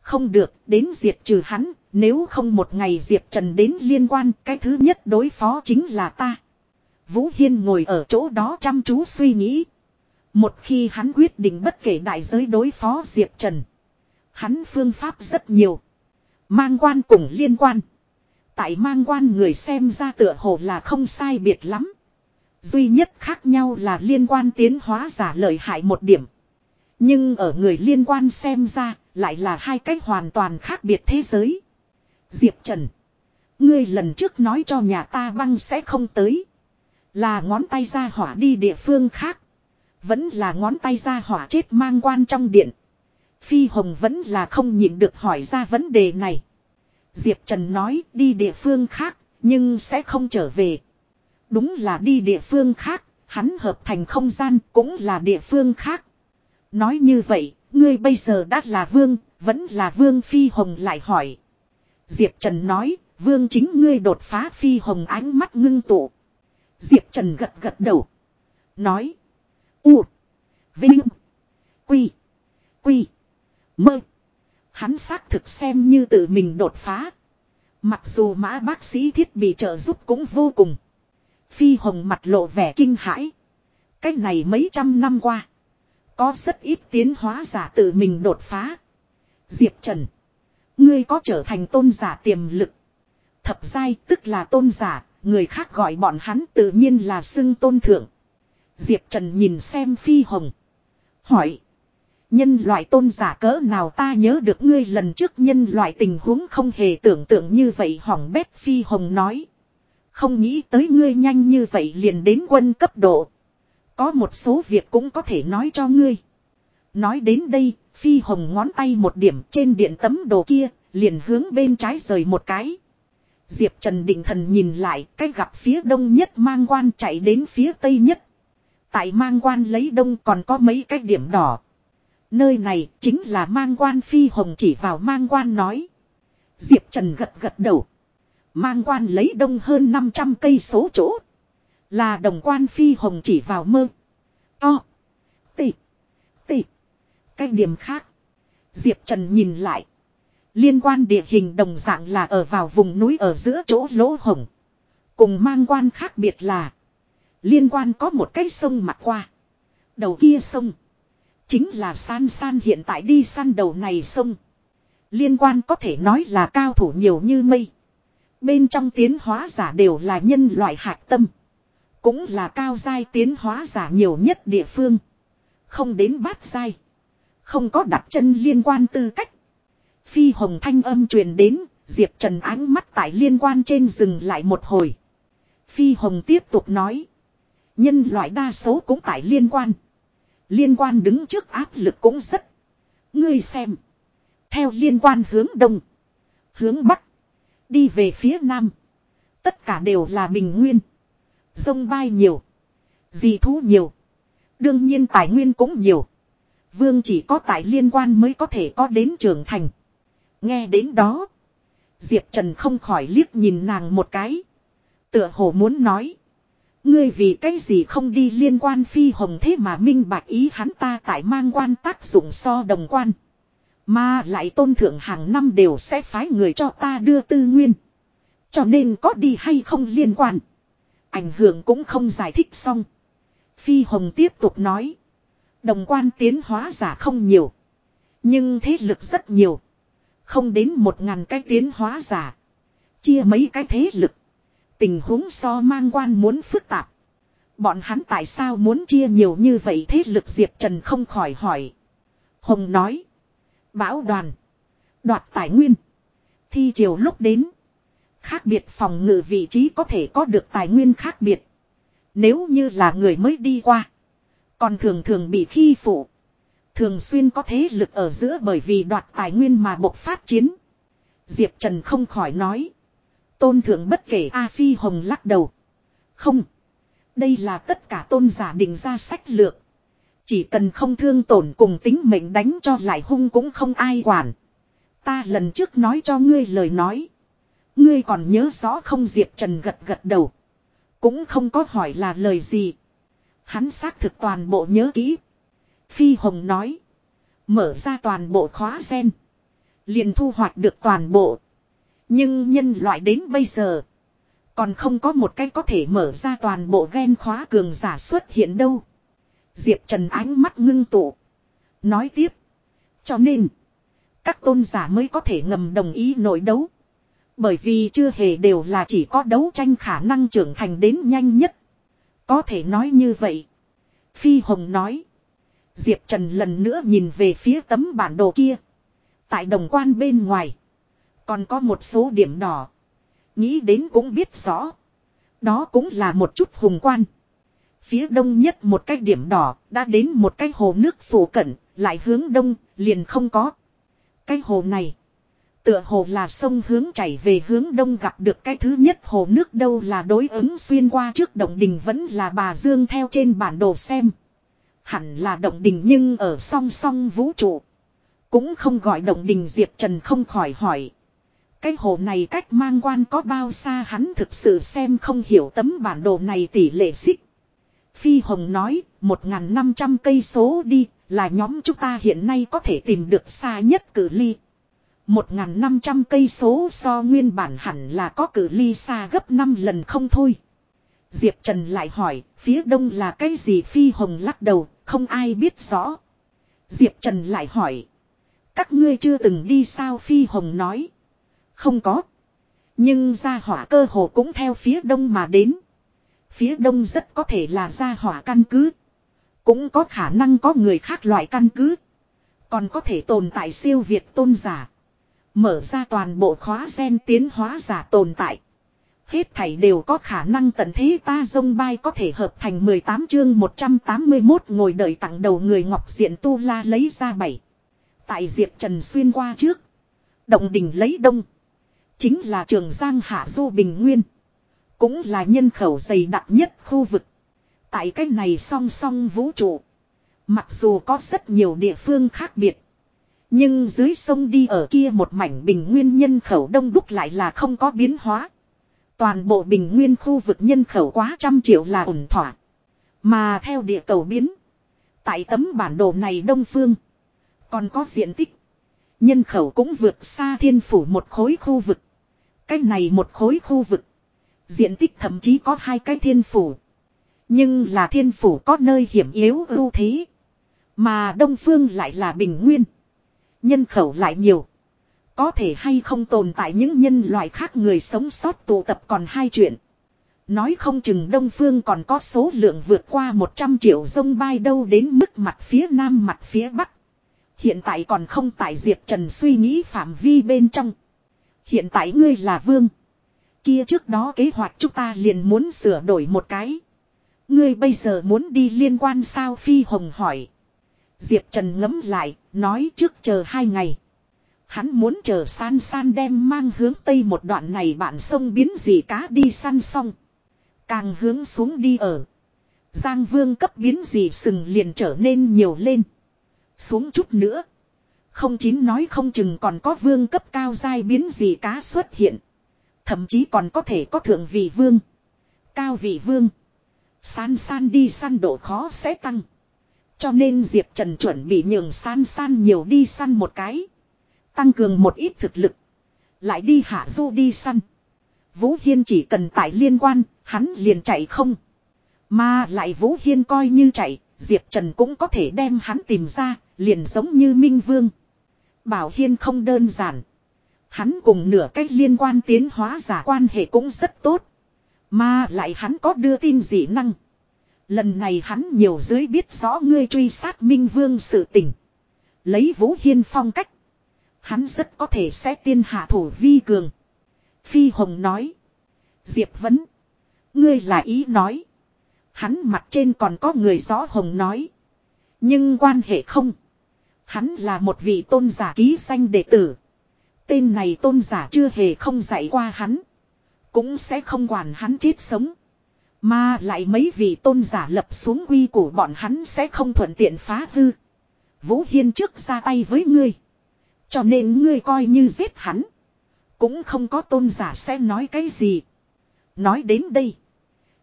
Không được, đến diệt trừ hắn, nếu không một ngày Diệp Trần đến liên quan, cái thứ nhất đối phó chính là ta. Vũ Hiên ngồi ở chỗ đó chăm chú suy nghĩ. Một khi hắn quyết định bất kể đại giới đối phó Diệp Trần. Hắn phương pháp rất nhiều. Mang quan cùng liên quan. Tại mang quan người xem ra tựa hồ là không sai biệt lắm. Duy nhất khác nhau là liên quan tiến hóa giả lợi hại một điểm. Nhưng ở người liên quan xem ra, lại là hai cách hoàn toàn khác biệt thế giới. Diệp Trần. Ngươi lần trước nói cho nhà ta băng sẽ không tới. Là ngón tay ra hỏa đi địa phương khác. Vẫn là ngón tay ra hỏa chết mang quan trong điện. Phi Hồng vẫn là không nhịn được hỏi ra vấn đề này. Diệp Trần nói đi địa phương khác, nhưng sẽ không trở về. Đúng là đi địa phương khác, hắn hợp thành không gian cũng là địa phương khác. Nói như vậy, ngươi bây giờ đã là vương, vẫn là vương Phi Hồng lại hỏi. Diệp Trần nói, vương chính ngươi đột phá Phi Hồng ánh mắt ngưng tụ. Diệp Trần gật gật đầu. Nói. U. Vinh. Quy. Quy. Mơ. Hắn xác thực xem như tự mình đột phá. Mặc dù mã bác sĩ thiết bị trợ giúp cũng vô cùng. Phi hồng mặt lộ vẻ kinh hãi. Cách này mấy trăm năm qua. Có rất ít tiến hóa giả tự mình đột phá. Diệp Trần. Ngươi có trở thành tôn giả tiềm lực. Thập giai tức là tôn giả. Người khác gọi bọn hắn tự nhiên là xưng tôn thượng. Diệp Trần nhìn xem Phi Hồng. Hỏi. Nhân loại tôn giả cỡ nào ta nhớ được ngươi lần trước nhân loại tình huống không hề tưởng tượng như vậy hỏng bét Phi Hồng nói. Không nghĩ tới ngươi nhanh như vậy liền đến quân cấp độ. Có một số việc cũng có thể nói cho ngươi. Nói đến đây, Phi Hồng ngón tay một điểm trên điện tấm đồ kia, liền hướng bên trái rời một cái. Diệp Trần Định Thần nhìn lại, cái gặp phía đông nhất mang quan chạy đến phía tây nhất. Tại mang quan lấy đông còn có mấy cái điểm đỏ. Nơi này chính là mang quan Phi Hồng chỉ vào mang quan nói. Diệp Trần gật gật đầu. Mang quan lấy đông hơn 500 cây số chỗ. Là đồng quan phi hồng chỉ vào mơ. To. Tị. Tị. Cái điểm khác. Diệp Trần nhìn lại. Liên quan địa hình đồng dạng là ở vào vùng núi ở giữa chỗ lỗ hồng. Cùng mang quan khác biệt là. Liên quan có một cái sông mặt qua. Đầu kia sông. Chính là san san hiện tại đi săn đầu này sông. Liên quan có thể nói là cao thủ nhiều như mây. Bên trong tiến hóa giả đều là nhân loại hạt tâm. Cũng là cao giai tiến hóa giả nhiều nhất địa phương. Không đến bát giai. Không có đặt chân liên quan tư cách. Phi hồng thanh âm truyền đến, Diệp Trần ánh mắt tại liên quan trên rừng lại một hồi. Phi hồng tiếp tục nói. Nhân loại đa số cũng tại liên quan. Liên quan đứng trước áp lực cũng rất. Ngươi xem. Theo liên quan hướng đông. Hướng bắc. Đi về phía nam. Tất cả đều là bình nguyên. Sông bay nhiều. Dị thú nhiều. Đương nhiên tài nguyên cũng nhiều. Vương chỉ có tài liên quan mới có thể có đến trưởng thành. Nghe đến đó. Diệp Trần không khỏi liếc nhìn nàng một cái. Tựa hồ muốn nói. Ngươi vì cái gì không đi liên quan phi hồng thế mà minh bạch ý hắn ta tại mang quan tác dụng so đồng quan. Mà lại tôn thượng hàng năm đều sẽ phái người cho ta đưa tư nguyên. Cho nên có đi hay không liên quan. Ảnh hưởng cũng không giải thích xong. Phi hồng tiếp tục nói. Đồng quan tiến hóa giả không nhiều. Nhưng thế lực rất nhiều. Không đến một ngàn cái tiến hóa giả. Chia mấy cái thế lực. Tình huống so mang quan muốn phức tạp. Bọn hắn tại sao muốn chia nhiều như vậy thế lực Diệp Trần không khỏi hỏi. Hồng nói. Bão đoàn. Đoạt tài nguyên. Thi triều lúc đến. Khác biệt phòng ngự vị trí có thể có được tài nguyên khác biệt. Nếu như là người mới đi qua. Còn thường thường bị khi phụ. Thường xuyên có thế lực ở giữa bởi vì đoạt tài nguyên mà bộc phát chiến. Diệp Trần không khỏi nói. Tôn thượng bất kể A Phi Hồng lắc đầu. Không. Đây là tất cả tôn giả định ra sách lược. Chỉ cần không thương tổn cùng tính mệnh đánh cho lại hung cũng không ai quản. Ta lần trước nói cho ngươi lời nói. Ngươi còn nhớ rõ không Diệp Trần gật gật đầu. Cũng không có hỏi là lời gì. Hắn xác thực toàn bộ nhớ kỹ. Phi Hồng nói. Mở ra toàn bộ khóa sen. liền thu hoạch được toàn bộ. Nhưng nhân loại đến bây giờ. Còn không có một cái có thể mở ra toàn bộ gen khóa cường giả xuất hiện đâu. Diệp Trần ánh mắt ngưng tụ. Nói tiếp. Cho nên. Các tôn giả mới có thể ngầm đồng ý nội đấu. Bởi vì chưa hề đều là chỉ có đấu tranh khả năng trưởng thành đến nhanh nhất. Có thể nói như vậy. Phi Hồng nói. Diệp Trần lần nữa nhìn về phía tấm bản đồ kia. Tại đồng quan bên ngoài. Còn có một số điểm đỏ. Nghĩ đến cũng biết rõ. Đó cũng là một chút hùng quan. Phía đông nhất một cái điểm đỏ, đã đến một cái hồ nước phủ cận. Lại hướng đông, liền không có. Cái hồ này. Tựa hồ là sông hướng chảy về hướng đông gặp được cái thứ nhất hồ nước đâu là đối ứng xuyên qua trước động đình vẫn là bà Dương theo trên bản đồ xem. Hẳn là động đình nhưng ở song song vũ trụ. Cũng không gọi động đình Diệp Trần không khỏi hỏi. Cái hồ này cách mang quan có bao xa hắn thực sự xem không hiểu tấm bản đồ này tỷ lệ xích. Phi Hồng nói, 1.500 cây số đi, là nhóm chúng ta hiện nay có thể tìm được xa nhất cử ly. 1.500 cây số so nguyên bản hẳn là có cử ly xa gấp 5 lần không thôi. Diệp Trần lại hỏi, phía đông là cái gì Phi Hồng lắc đầu, không ai biết rõ. Diệp Trần lại hỏi. Các ngươi chưa từng đi sao Phi Hồng nói. Không có. Nhưng gia hỏa cơ hồ cũng theo phía đông mà đến. Phía đông rất có thể là gia hỏa căn cứ. Cũng có khả năng có người khác loại căn cứ. Còn có thể tồn tại siêu việt tôn giả. Mở ra toàn bộ khóa gen tiến hóa giả tồn tại. Hết thảy đều có khả năng tận thế ta dông bay có thể hợp thành 18 chương 181 ngồi đợi tặng đầu người ngọc diện tu la lấy ra bảy. Tại Diệp Trần xuyên qua trước. Động đỉnh lấy đông. Chính là trường Giang Hạ Du Bình Nguyên. Cũng là nhân khẩu dày đặc nhất khu vực. Tại cái này song song vũ trụ. Mặc dù có rất nhiều địa phương khác biệt. Nhưng dưới sông đi ở kia một mảnh bình nguyên nhân khẩu đông đúc lại là không có biến hóa. Toàn bộ bình nguyên khu vực nhân khẩu quá trăm triệu là ổn thỏa. Mà theo địa cầu biến. Tại tấm bản đồ này đông phương. Còn có diện tích. Nhân khẩu cũng vượt xa thiên phủ một khối khu vực. Cái này một khối khu vực. Diện tích thậm chí có hai cái thiên phủ. Nhưng là thiên phủ có nơi hiểm yếu ưu thế. Mà đông phương lại là bình nguyên. Nhân khẩu lại nhiều. Có thể hay không tồn tại những nhân loại khác người sống sót tụ tập còn hai chuyện. Nói không chừng Đông Phương còn có số lượng vượt qua 100 triệu sông bay đâu đến mức mặt phía nam mặt phía bắc. Hiện tại còn không tại Diệp Trần suy nghĩ phạm vi bên trong. Hiện tại ngươi là vương. Kia trước đó kế hoạch chúng ta liền muốn sửa đổi một cái. Ngươi bây giờ muốn đi liên quan sao Phi Hồng hỏi. Diệp Trần ngấm lại, nói trước chờ hai ngày. Hắn muốn chờ san san đem mang hướng tây một đoạn này bạn sông biến gì cá đi săn xong. Càng hướng xuống đi ở. Giang vương cấp biến gì sừng liền trở nên nhiều lên. Xuống chút nữa. Không chín nói không chừng còn có vương cấp cao dai biến gì cá xuất hiện. Thậm chí còn có thể có thượng vị vương. Cao vị vương. San san đi săn độ khó sẽ tăng. Cho nên Diệp Trần chuẩn bị nhường san san nhiều đi săn một cái. Tăng cường một ít thực lực. Lại đi hạ du đi săn. Vũ Hiên chỉ cần tại liên quan, hắn liền chạy không. Mà lại Vũ Hiên coi như chạy, Diệp Trần cũng có thể đem hắn tìm ra, liền giống như Minh Vương. Bảo Hiên không đơn giản. Hắn cùng nửa cách liên quan tiến hóa giả quan hệ cũng rất tốt. Mà lại hắn có đưa tin dị năng. Lần này hắn nhiều dưới biết rõ ngươi truy sát Minh Vương sự tình. Lấy Vũ Hiên phong cách. Hắn rất có thể sẽ tiên hạ thủ vi cường. Phi Hồng nói. Diệp Vấn. Ngươi là ý nói. Hắn mặt trên còn có người rõ Hồng nói. Nhưng quan hệ không. Hắn là một vị tôn giả ký danh đệ tử. Tên này tôn giả chưa hề không dạy qua hắn. Cũng sẽ không quản hắn chết sống. Mà lại mấy vị tôn giả lập xuống quy của bọn hắn sẽ không thuận tiện phá hư. Vũ Hiên trước ra tay với ngươi. Cho nên ngươi coi như giết hắn. Cũng không có tôn giả sẽ nói cái gì. Nói đến đây.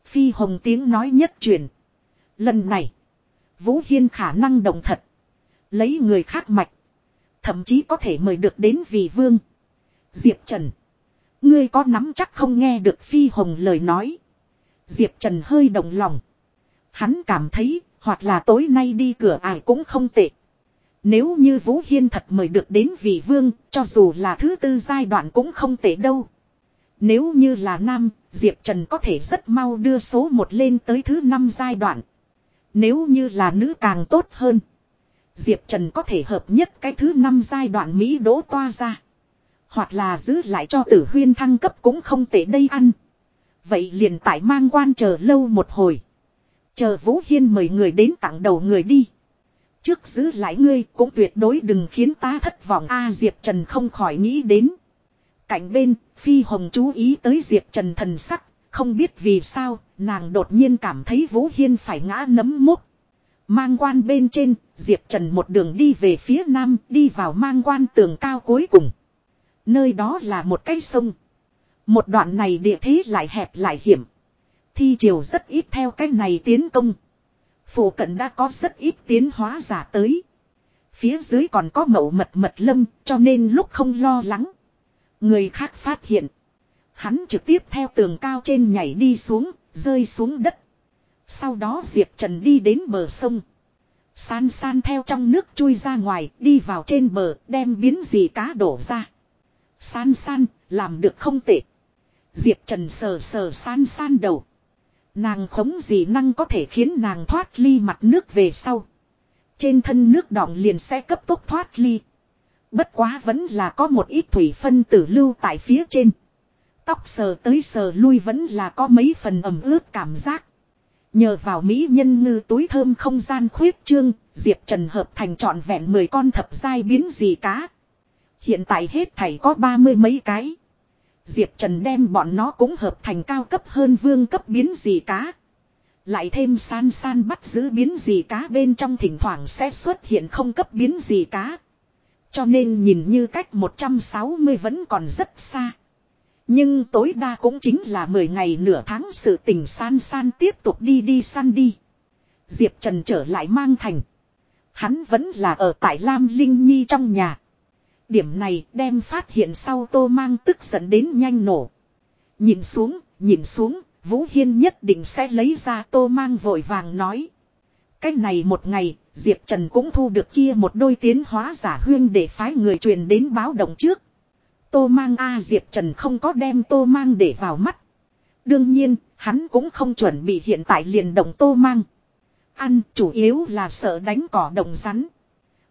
Phi hồng tiếng nói nhất truyền. Lần này. Vũ Hiên khả năng động thật. Lấy người khác mạch. Thậm chí có thể mời được đến Vị vương. Diệp Trần. Ngươi có nắm chắc không nghe được Phi Hồng lời nói. Diệp Trần hơi động lòng. Hắn cảm thấy, hoặc là tối nay đi cửa ải cũng không tệ. Nếu như Vũ Hiên thật mời được đến vị vương, cho dù là thứ tư giai đoạn cũng không tệ đâu. Nếu như là nam, Diệp Trần có thể rất mau đưa số một lên tới thứ năm giai đoạn. Nếu như là nữ càng tốt hơn. Diệp Trần có thể hợp nhất cái thứ năm giai đoạn Mỹ đỗ toa ra. Hoặc là giữ lại cho tử huyên thăng cấp cũng không tệ đây ăn. Vậy liền tại mang quan chờ lâu một hồi. Chờ Vũ Hiên mời người đến tặng đầu người đi. Trước giữ lại ngươi cũng tuyệt đối đừng khiến ta thất vọng a Diệp Trần không khỏi nghĩ đến. Cạnh bên, Phi Hồng chú ý tới Diệp Trần thần sắc, không biết vì sao, nàng đột nhiên cảm thấy Vũ Hiên phải ngã nấm mốc. Mang quan bên trên, Diệp Trần một đường đi về phía nam, đi vào mang quan tường cao cuối cùng. Nơi đó là một cái sông. Một đoạn này địa thế lại hẹp lại hiểm. Thi triều rất ít theo cách này tiến công. Phủ cận đã có rất ít tiến hóa giả tới. Phía dưới còn có mậu mật mật lâm cho nên lúc không lo lắng. Người khác phát hiện. Hắn trực tiếp theo tường cao trên nhảy đi xuống, rơi xuống đất. Sau đó Diệp Trần đi đến bờ sông. San san theo trong nước chui ra ngoài, đi vào trên bờ, đem biến gì cá đổ ra. San san, làm được không tệ. Diệp Trần sờ sờ san san đầu. Nàng khống gì năng có thể khiến nàng thoát ly mặt nước về sau. Trên thân nước đọng liền sẽ cấp tốc thoát ly. Bất quá vẫn là có một ít thủy phân tử lưu tại phía trên. Tóc sờ tới sờ lui vẫn là có mấy phần ẩm ướt cảm giác. Nhờ vào mỹ nhân ngư túi thơm không gian khuyết trương, Diệp Trần hợp thành trọn vẹn 10 con thập giai biến gì cá. Hiện tại hết thảy có ba mươi mấy cái. Diệp Trần đem bọn nó cũng hợp thành cao cấp hơn vương cấp biến dị cá. Lại thêm san san bắt giữ biến dị cá bên trong thỉnh thoảng sẽ xuất hiện không cấp biến dị cá. Cho nên nhìn như cách 160 vẫn còn rất xa. Nhưng tối đa cũng chính là 10 ngày nửa tháng sự tình san san tiếp tục đi đi săn đi. Diệp Trần trở lại mang thành. Hắn vẫn là ở tại Lam Linh Nhi trong nhà. Điểm này đem phát hiện sau tô mang tức giận đến nhanh nổ. Nhìn xuống, nhìn xuống, Vũ Hiên nhất định sẽ lấy ra tô mang vội vàng nói. Cái này một ngày, Diệp Trần cũng thu được kia một đôi tiến hóa giả huyên để phái người truyền đến báo động trước. Tô mang A Diệp Trần không có đem tô mang để vào mắt. Đương nhiên, hắn cũng không chuẩn bị hiện tại liền động tô mang. Ăn chủ yếu là sợ đánh cỏ đồng rắn.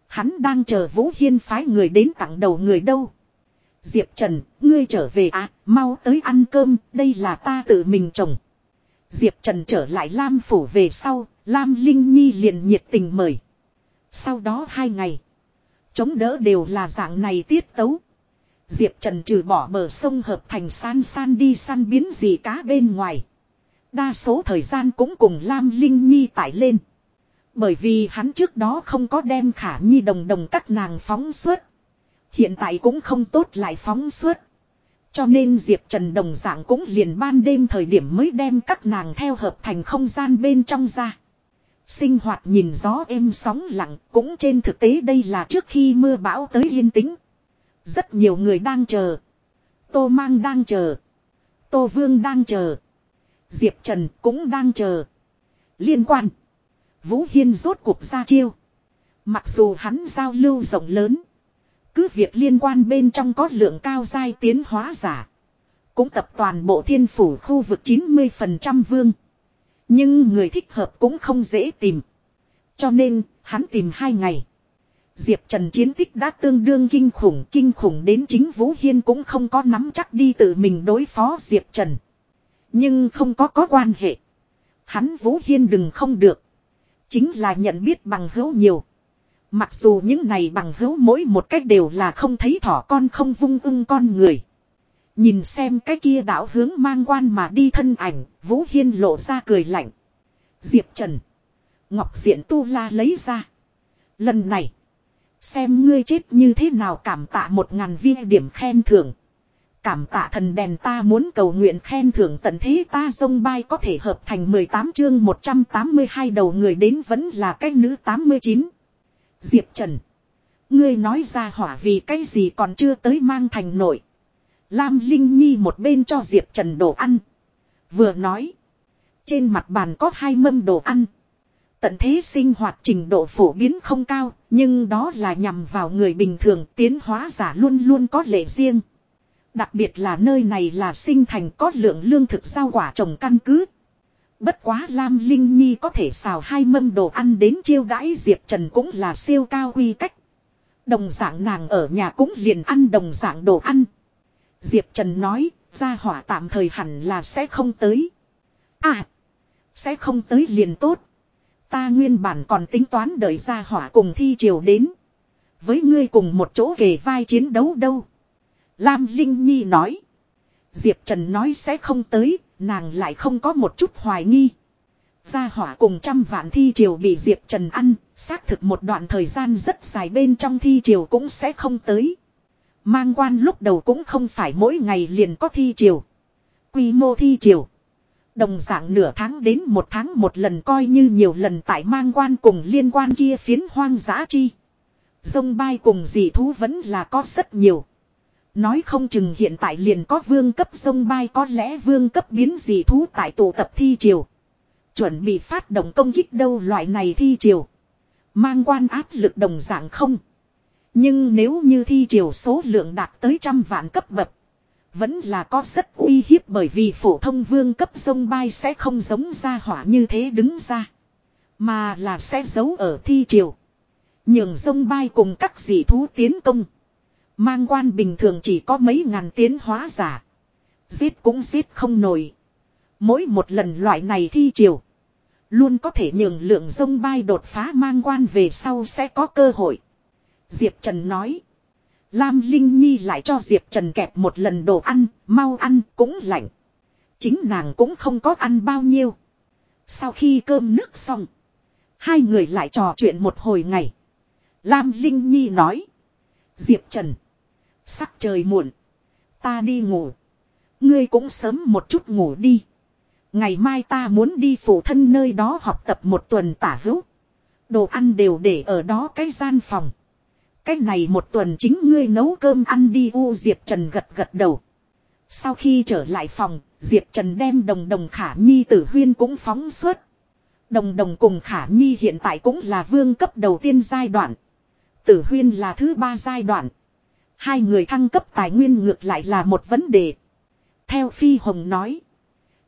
Hắn đang chờ Vũ Hiên phái người đến tặng đầu người đâu. Diệp Trần, ngươi trở về à, mau tới ăn cơm, đây là ta tự mình trồng. Diệp Trần trở lại Lam Phủ về sau, Lam Linh Nhi liền nhiệt tình mời. Sau đó hai ngày, chống đỡ đều là dạng này tiết tấu. Diệp Trần trừ bỏ bờ sông hợp thành san san đi săn biến gì cá bên ngoài. Đa số thời gian cũng cùng Lam Linh Nhi tải lên. Bởi vì hắn trước đó không có đem khả nhi đồng đồng các nàng phóng suốt. Hiện tại cũng không tốt lại phóng suốt. Cho nên Diệp Trần đồng dạng cũng liền ban đêm thời điểm mới đem các nàng theo hợp thành không gian bên trong ra. Sinh hoạt nhìn gió êm sóng lặng cũng trên thực tế đây là trước khi mưa bão tới yên tĩnh. Rất nhiều người đang chờ. Tô Mang đang chờ. Tô Vương đang chờ. Diệp Trần cũng đang chờ. Liên quan. Vũ Hiên rốt cuộc ra chiêu. Mặc dù hắn giao lưu rộng lớn. Cứ việc liên quan bên trong có lượng cao giai tiến hóa giả. Cũng tập toàn bộ thiên phủ khu vực 90% vương. Nhưng người thích hợp cũng không dễ tìm. Cho nên, hắn tìm hai ngày. Diệp Trần chiến tích đã tương đương kinh khủng, kinh khủng đến chính Vũ Hiên cũng không có nắm chắc đi tự mình đối phó Diệp Trần. Nhưng không có có quan hệ. Hắn Vũ Hiên đừng không được. Chính là nhận biết bằng hữu nhiều. Mặc dù những này bằng hữu mỗi một cách đều là không thấy thỏ con không vung ưng con người. Nhìn xem cái kia đảo hướng mang quan mà đi thân ảnh, Vũ Hiên lộ ra cười lạnh. Diệp Trần. Ngọc Diện Tu La lấy ra. Lần này. Xem ngươi chết như thế nào cảm tạ một ngàn viên điểm khen thưởng. Cảm tạ thần đèn ta muốn cầu nguyện khen thưởng tận thế ta sông bay có thể hợp thành 18 chương 182 đầu người đến vẫn là cái nữ 89. Diệp Trần. Ngươi nói ra hỏa vì cái gì còn chưa tới mang thành nội. Lam Linh Nhi một bên cho Diệp Trần đồ ăn. Vừa nói. Trên mặt bàn có hai mâm đồ ăn. Tận thế sinh hoạt trình độ phổ biến không cao, nhưng đó là nhằm vào người bình thường tiến hóa giả luôn luôn có lệ riêng. Đặc biệt là nơi này là sinh thành có lượng lương thực giao quả trồng căn cứ. Bất quá Lam Linh Nhi có thể xào hai mâm đồ ăn đến chiêu đãi Diệp Trần cũng là siêu cao quy cách. Đồng dạng nàng ở nhà cũng liền ăn đồng dạng đồ ăn. Diệp Trần nói, gia hỏa tạm thời hẳn là sẽ không tới. À, sẽ không tới liền tốt. Ta nguyên bản còn tính toán đợi gia hỏa cùng thi triều đến. Với ngươi cùng một chỗ kề vai chiến đấu đâu. Lam Linh Nhi nói. Diệp Trần nói sẽ không tới, nàng lại không có một chút hoài nghi. Gia hỏa cùng trăm vạn thi triều bị Diệp Trần ăn, xác thực một đoạn thời gian rất dài bên trong thi triều cũng sẽ không tới. Mang quan lúc đầu cũng không phải mỗi ngày liền có thi triều. Quy mô thi triều. Đồng dạng nửa tháng đến một tháng một lần coi như nhiều lần tại mang quan cùng liên quan kia phiến hoang dã chi. Dông bay cùng dị thú vẫn là có rất nhiều. Nói không chừng hiện tại liền có vương cấp sông bay, có lẽ vương cấp biến dị thú tại tụ tập thi triều. Chuẩn bị phát động công kích đâu loại này thi triều. Mang quan áp lực đồng dạng không. Nhưng nếu như thi triều số lượng đạt tới trăm vạn cấp bậc. Vẫn là có rất uy hiếp bởi vì phổ thông vương cấp sông bay sẽ không giống ra hỏa như thế đứng ra. Mà là sẽ giấu ở thi triều. Nhường sông bay cùng các dị thú tiến công. Mang quan bình thường chỉ có mấy ngàn tiến hóa giả. Giết cũng giết không nổi. Mỗi một lần loại này thi triều. Luôn có thể nhường lượng sông bay đột phá mang quan về sau sẽ có cơ hội. Diệp Trần nói. Lam Linh Nhi lại cho Diệp Trần kẹp một lần đồ ăn, mau ăn cũng lạnh. Chính nàng cũng không có ăn bao nhiêu. Sau khi cơm nước xong. Hai người lại trò chuyện một hồi ngày. Lam Linh Nhi nói. Diệp Trần. Sắc trời muộn. Ta đi ngủ. Ngươi cũng sớm một chút ngủ đi. Ngày mai ta muốn đi phủ thân nơi đó học tập một tuần tả hữu. Đồ ăn đều để ở đó cái gian phòng. Cái này một tuần chính ngươi nấu cơm ăn đi u Diệp Trần gật gật đầu. Sau khi trở lại phòng, Diệp Trần đem đồng đồng khả nhi tử huyên cũng phóng suốt. Đồng đồng cùng khả nhi hiện tại cũng là vương cấp đầu tiên giai đoạn. Tử huyên là thứ ba giai đoạn. Hai người thăng cấp tài nguyên ngược lại là một vấn đề. Theo Phi Hồng nói.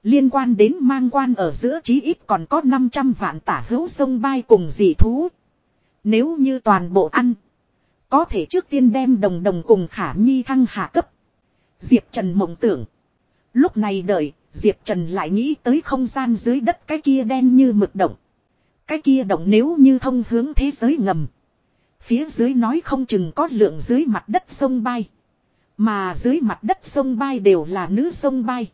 Liên quan đến mang quan ở giữa chí ít còn có 500 vạn tả hữu sông bay cùng dị thú. Nếu như toàn bộ ăn. Có thể trước tiên đem đồng đồng cùng khả nhi thăng hạ cấp. Diệp Trần mộng tưởng. Lúc này đợi, Diệp Trần lại nghĩ tới không gian dưới đất cái kia đen như mực động. Cái kia động nếu như thông hướng thế giới ngầm. Phía dưới nói không chừng có lượng dưới mặt đất sông bay. Mà dưới mặt đất sông bay đều là nữ sông bay.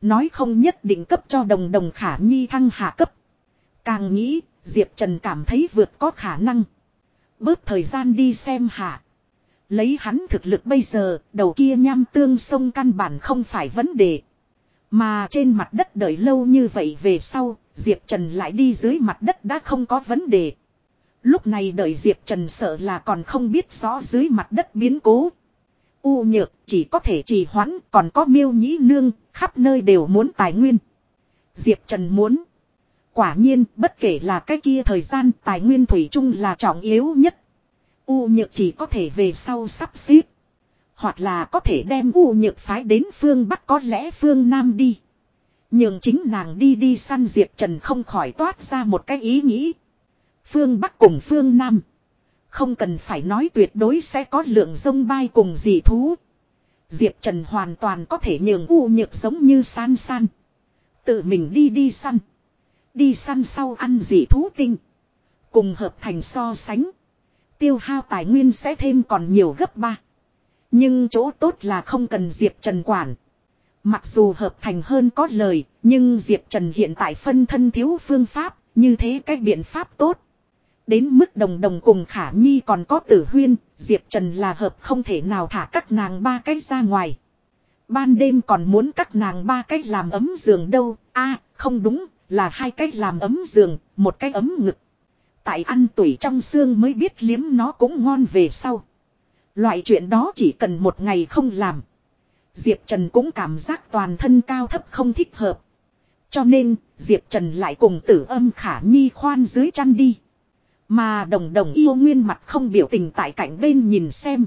Nói không nhất định cấp cho đồng đồng khả nhi thăng hạ cấp. Càng nghĩ, Diệp Trần cảm thấy vượt có khả năng. Bớt thời gian đi xem hạ. Lấy hắn thực lực bây giờ, đầu kia nham tương sông căn bản không phải vấn đề. Mà trên mặt đất đợi lâu như vậy về sau, Diệp Trần lại đi dưới mặt đất đã không có vấn đề. Lúc này đợi Diệp Trần sợ là còn không biết rõ dưới mặt đất biến cố. U nhược chỉ có thể trì hoãn còn có miêu nhĩ nương, khắp nơi đều muốn tài nguyên. Diệp Trần muốn. Quả nhiên, bất kể là cái kia thời gian tài nguyên thủy chung là trọng yếu nhất. U nhược chỉ có thể về sau sắp xếp. Hoặc là có thể đem U nhược phái đến phương Bắc có lẽ phương Nam đi. Nhưng chính nàng đi đi săn Diệp Trần không khỏi toát ra một cái ý nghĩ. Phương Bắc cùng phương Nam. Không cần phải nói tuyệt đối sẽ có lượng sông bay cùng dị thú. Diệp Trần hoàn toàn có thể nhường U nhược giống như san san. Tự mình đi đi săn. Đi săn sau ăn dị thú tinh. Cùng hợp thành so sánh. Tiêu hao tài nguyên sẽ thêm còn nhiều gấp ba. Nhưng chỗ tốt là không cần Diệp Trần quản. Mặc dù hợp thành hơn có lời, nhưng Diệp Trần hiện tại phân thân thiếu phương pháp, như thế cách biện pháp tốt. Đến mức đồng đồng cùng khả nhi còn có tử huyên, Diệp Trần là hợp không thể nào thả các nàng ba cách ra ngoài. Ban đêm còn muốn các nàng ba cách làm ấm giường đâu, a không đúng, là hai cách làm ấm giường, một cách ấm ngực. Tại ăn tuổi trong xương mới biết liếm nó cũng ngon về sau. Loại chuyện đó chỉ cần một ngày không làm. Diệp Trần cũng cảm giác toàn thân cao thấp không thích hợp. Cho nên, Diệp Trần lại cùng tử âm khả nhi khoan dưới chăn đi. Mà đồng đồng yêu nguyên mặt không biểu tình tại cạnh bên nhìn xem.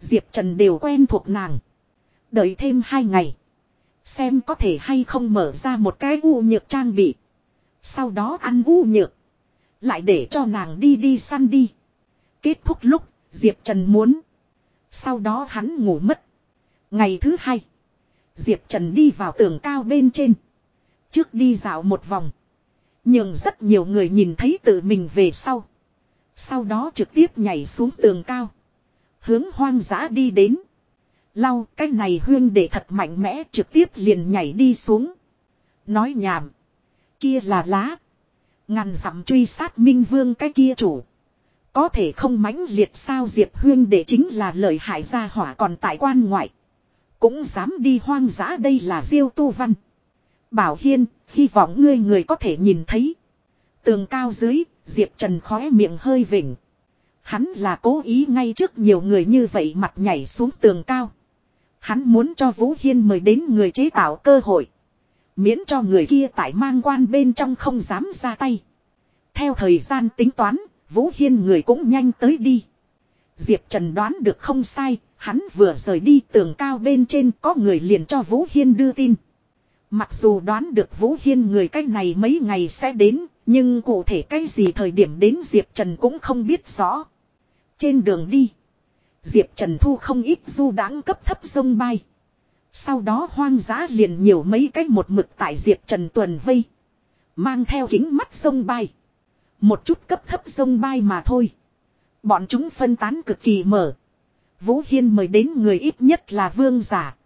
Diệp Trần đều quen thuộc nàng. Đợi thêm hai ngày. Xem có thể hay không mở ra một cái u nhược trang bị. Sau đó ăn u nhược. Lại để cho nàng đi đi săn đi. Kết thúc lúc, Diệp Trần muốn. Sau đó hắn ngủ mất. Ngày thứ hai. Diệp Trần đi vào tường cao bên trên. Trước đi dạo một vòng. Nhưng rất nhiều người nhìn thấy tự mình về sau. Sau đó trực tiếp nhảy xuống tường cao. Hướng hoang dã đi đến. Lau cái này huyên để thật mạnh mẽ trực tiếp liền nhảy đi xuống. Nói nhảm. Kia là lá. Ngàn dặm truy sát minh vương cái kia chủ. Có thể không mãnh liệt sao Diệp Huyên để chính là lời hại gia hỏa còn tại quan ngoại. Cũng dám đi hoang dã đây là diêu tu văn. Bảo Hiên, hy vọng ngươi người có thể nhìn thấy. Tường cao dưới, Diệp Trần khóe miệng hơi vỉnh. Hắn là cố ý ngay trước nhiều người như vậy mặt nhảy xuống tường cao. Hắn muốn cho Vũ Hiên mời đến người chế tạo cơ hội. Miễn cho người kia tại mang quan bên trong không dám ra tay. Theo thời gian tính toán, Vũ Hiên người cũng nhanh tới đi. Diệp Trần đoán được không sai, hắn vừa rời đi tường cao bên trên có người liền cho Vũ Hiên đưa tin. Mặc dù đoán được Vũ Hiên người cách này mấy ngày sẽ đến, nhưng cụ thể cái gì thời điểm đến Diệp Trần cũng không biết rõ. Trên đường đi, Diệp Trần thu không ít du đáng cấp thấp sông bay. Sau đó hoang dã liền nhiều mấy cái một mực tại Diệp Trần tuần vây. Mang theo kính mắt sông bay. Một chút cấp thấp sông bay mà thôi. Bọn chúng phân tán cực kỳ mở. Vũ Hiên mời đến người ít nhất là vương giả.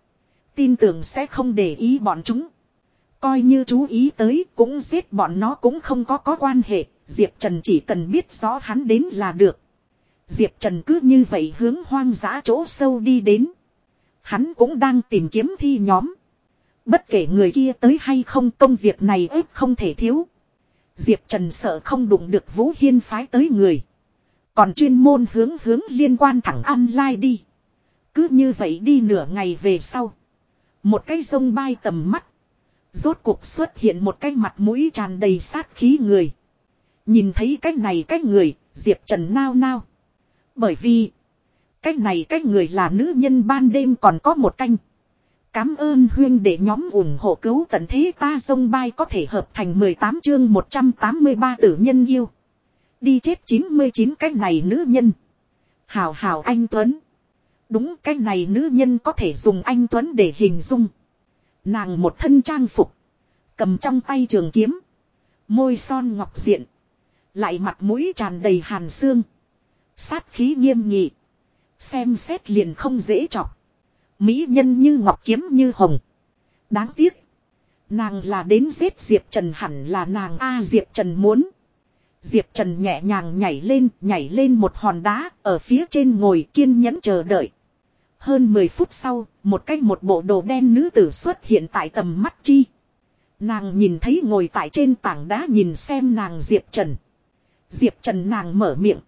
Tin tưởng sẽ không để ý bọn chúng. Coi như chú ý tới cũng giết bọn nó cũng không có có quan hệ. Diệp Trần chỉ cần biết rõ hắn đến là được. Diệp Trần cứ như vậy hướng hoang dã chỗ sâu đi đến. Hắn cũng đang tìm kiếm thi nhóm. Bất kể người kia tới hay không công việc này ếp không thể thiếu. Diệp Trần sợ không đụng được Vũ Hiên phái tới người. Còn chuyên môn hướng hướng liên quan thẳng online đi. Cứ như vậy đi nửa ngày về sau. Một cái sông bay tầm mắt. Rốt cuộc xuất hiện một cái mặt mũi tràn đầy sát khí người. Nhìn thấy cái này cái người, Diệp Trần nao nao. Bởi vì, cái này cái người là nữ nhân ban đêm còn có một canh. Cám ơn huyên để nhóm ủng hộ cứu tận thế ta sông bay có thể hợp thành 18 chương 183 tử nhân yêu. Đi chết 99 cái này nữ nhân. Hào hào anh Tuấn. Đúng cái này nữ nhân có thể dùng anh Tuấn để hình dung. Nàng một thân trang phục. Cầm trong tay trường kiếm. Môi son ngọc diện. Lại mặt mũi tràn đầy hàn xương. Sát khí nghiêm nghị. Xem xét liền không dễ chọc. Mỹ nhân như ngọc kiếm như hồng. Đáng tiếc. Nàng là đến giết Diệp Trần hẳn là nàng A Diệp Trần muốn. Diệp Trần nhẹ nhàng nhảy lên, nhảy lên một hòn đá, ở phía trên ngồi kiên nhẫn chờ đợi. Hơn 10 phút sau, một cách một bộ đồ đen nữ tử xuất hiện tại tầm mắt chi. Nàng nhìn thấy ngồi tại trên tảng đá nhìn xem nàng Diệp Trần. Diệp Trần nàng mở miệng.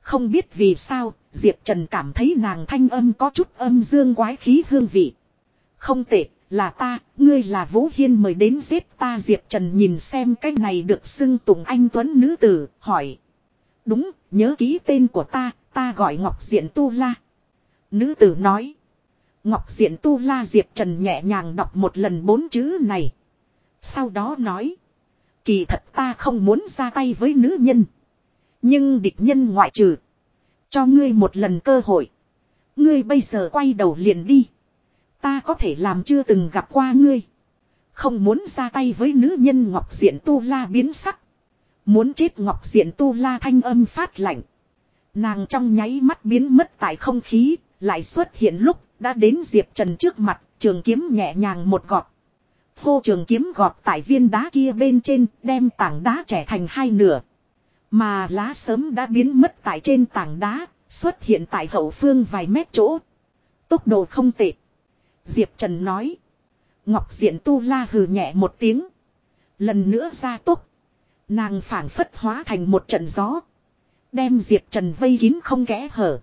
Không biết vì sao, Diệp Trần cảm thấy nàng thanh âm có chút âm dương quái khí hương vị. Không tệ, là ta, ngươi là Vũ Hiên mời đến giết ta Diệp Trần nhìn xem cái này được xưng tụng anh Tuấn nữ tử, hỏi. Đúng, nhớ ký tên của ta, ta gọi Ngọc Diện Tu La. Nữ tử nói. Ngọc Diện Tu La Diệp Trần nhẹ nhàng đọc một lần bốn chữ này. Sau đó nói. Kỳ thật ta không muốn ra tay với nữ nhân. Nhưng địch nhân ngoại trừ. Cho ngươi một lần cơ hội. Ngươi bây giờ quay đầu liền đi. Ta có thể làm chưa từng gặp qua ngươi. Không muốn ra tay với nữ nhân Ngọc Diện Tu La biến sắc. Muốn chết Ngọc Diện Tu La thanh âm phát lạnh. Nàng trong nháy mắt biến mất tại không khí, lại xuất hiện lúc đã đến Diệp Trần trước mặt, trường kiếm nhẹ nhàng một gọt. Khô trường kiếm gọt tại viên đá kia bên trên, đem tảng đá trẻ thành hai nửa. Mà lá sớm đã biến mất tại trên tảng đá, xuất hiện tại hậu phương vài mét chỗ. Tốc độ không tệ. Diệp Trần nói. Ngọc Diện Tu La hừ nhẹ một tiếng. Lần nữa ra tốc. Nàng phản phất hóa thành một trận gió. Đem Diệp Trần vây kín không kẽ hở.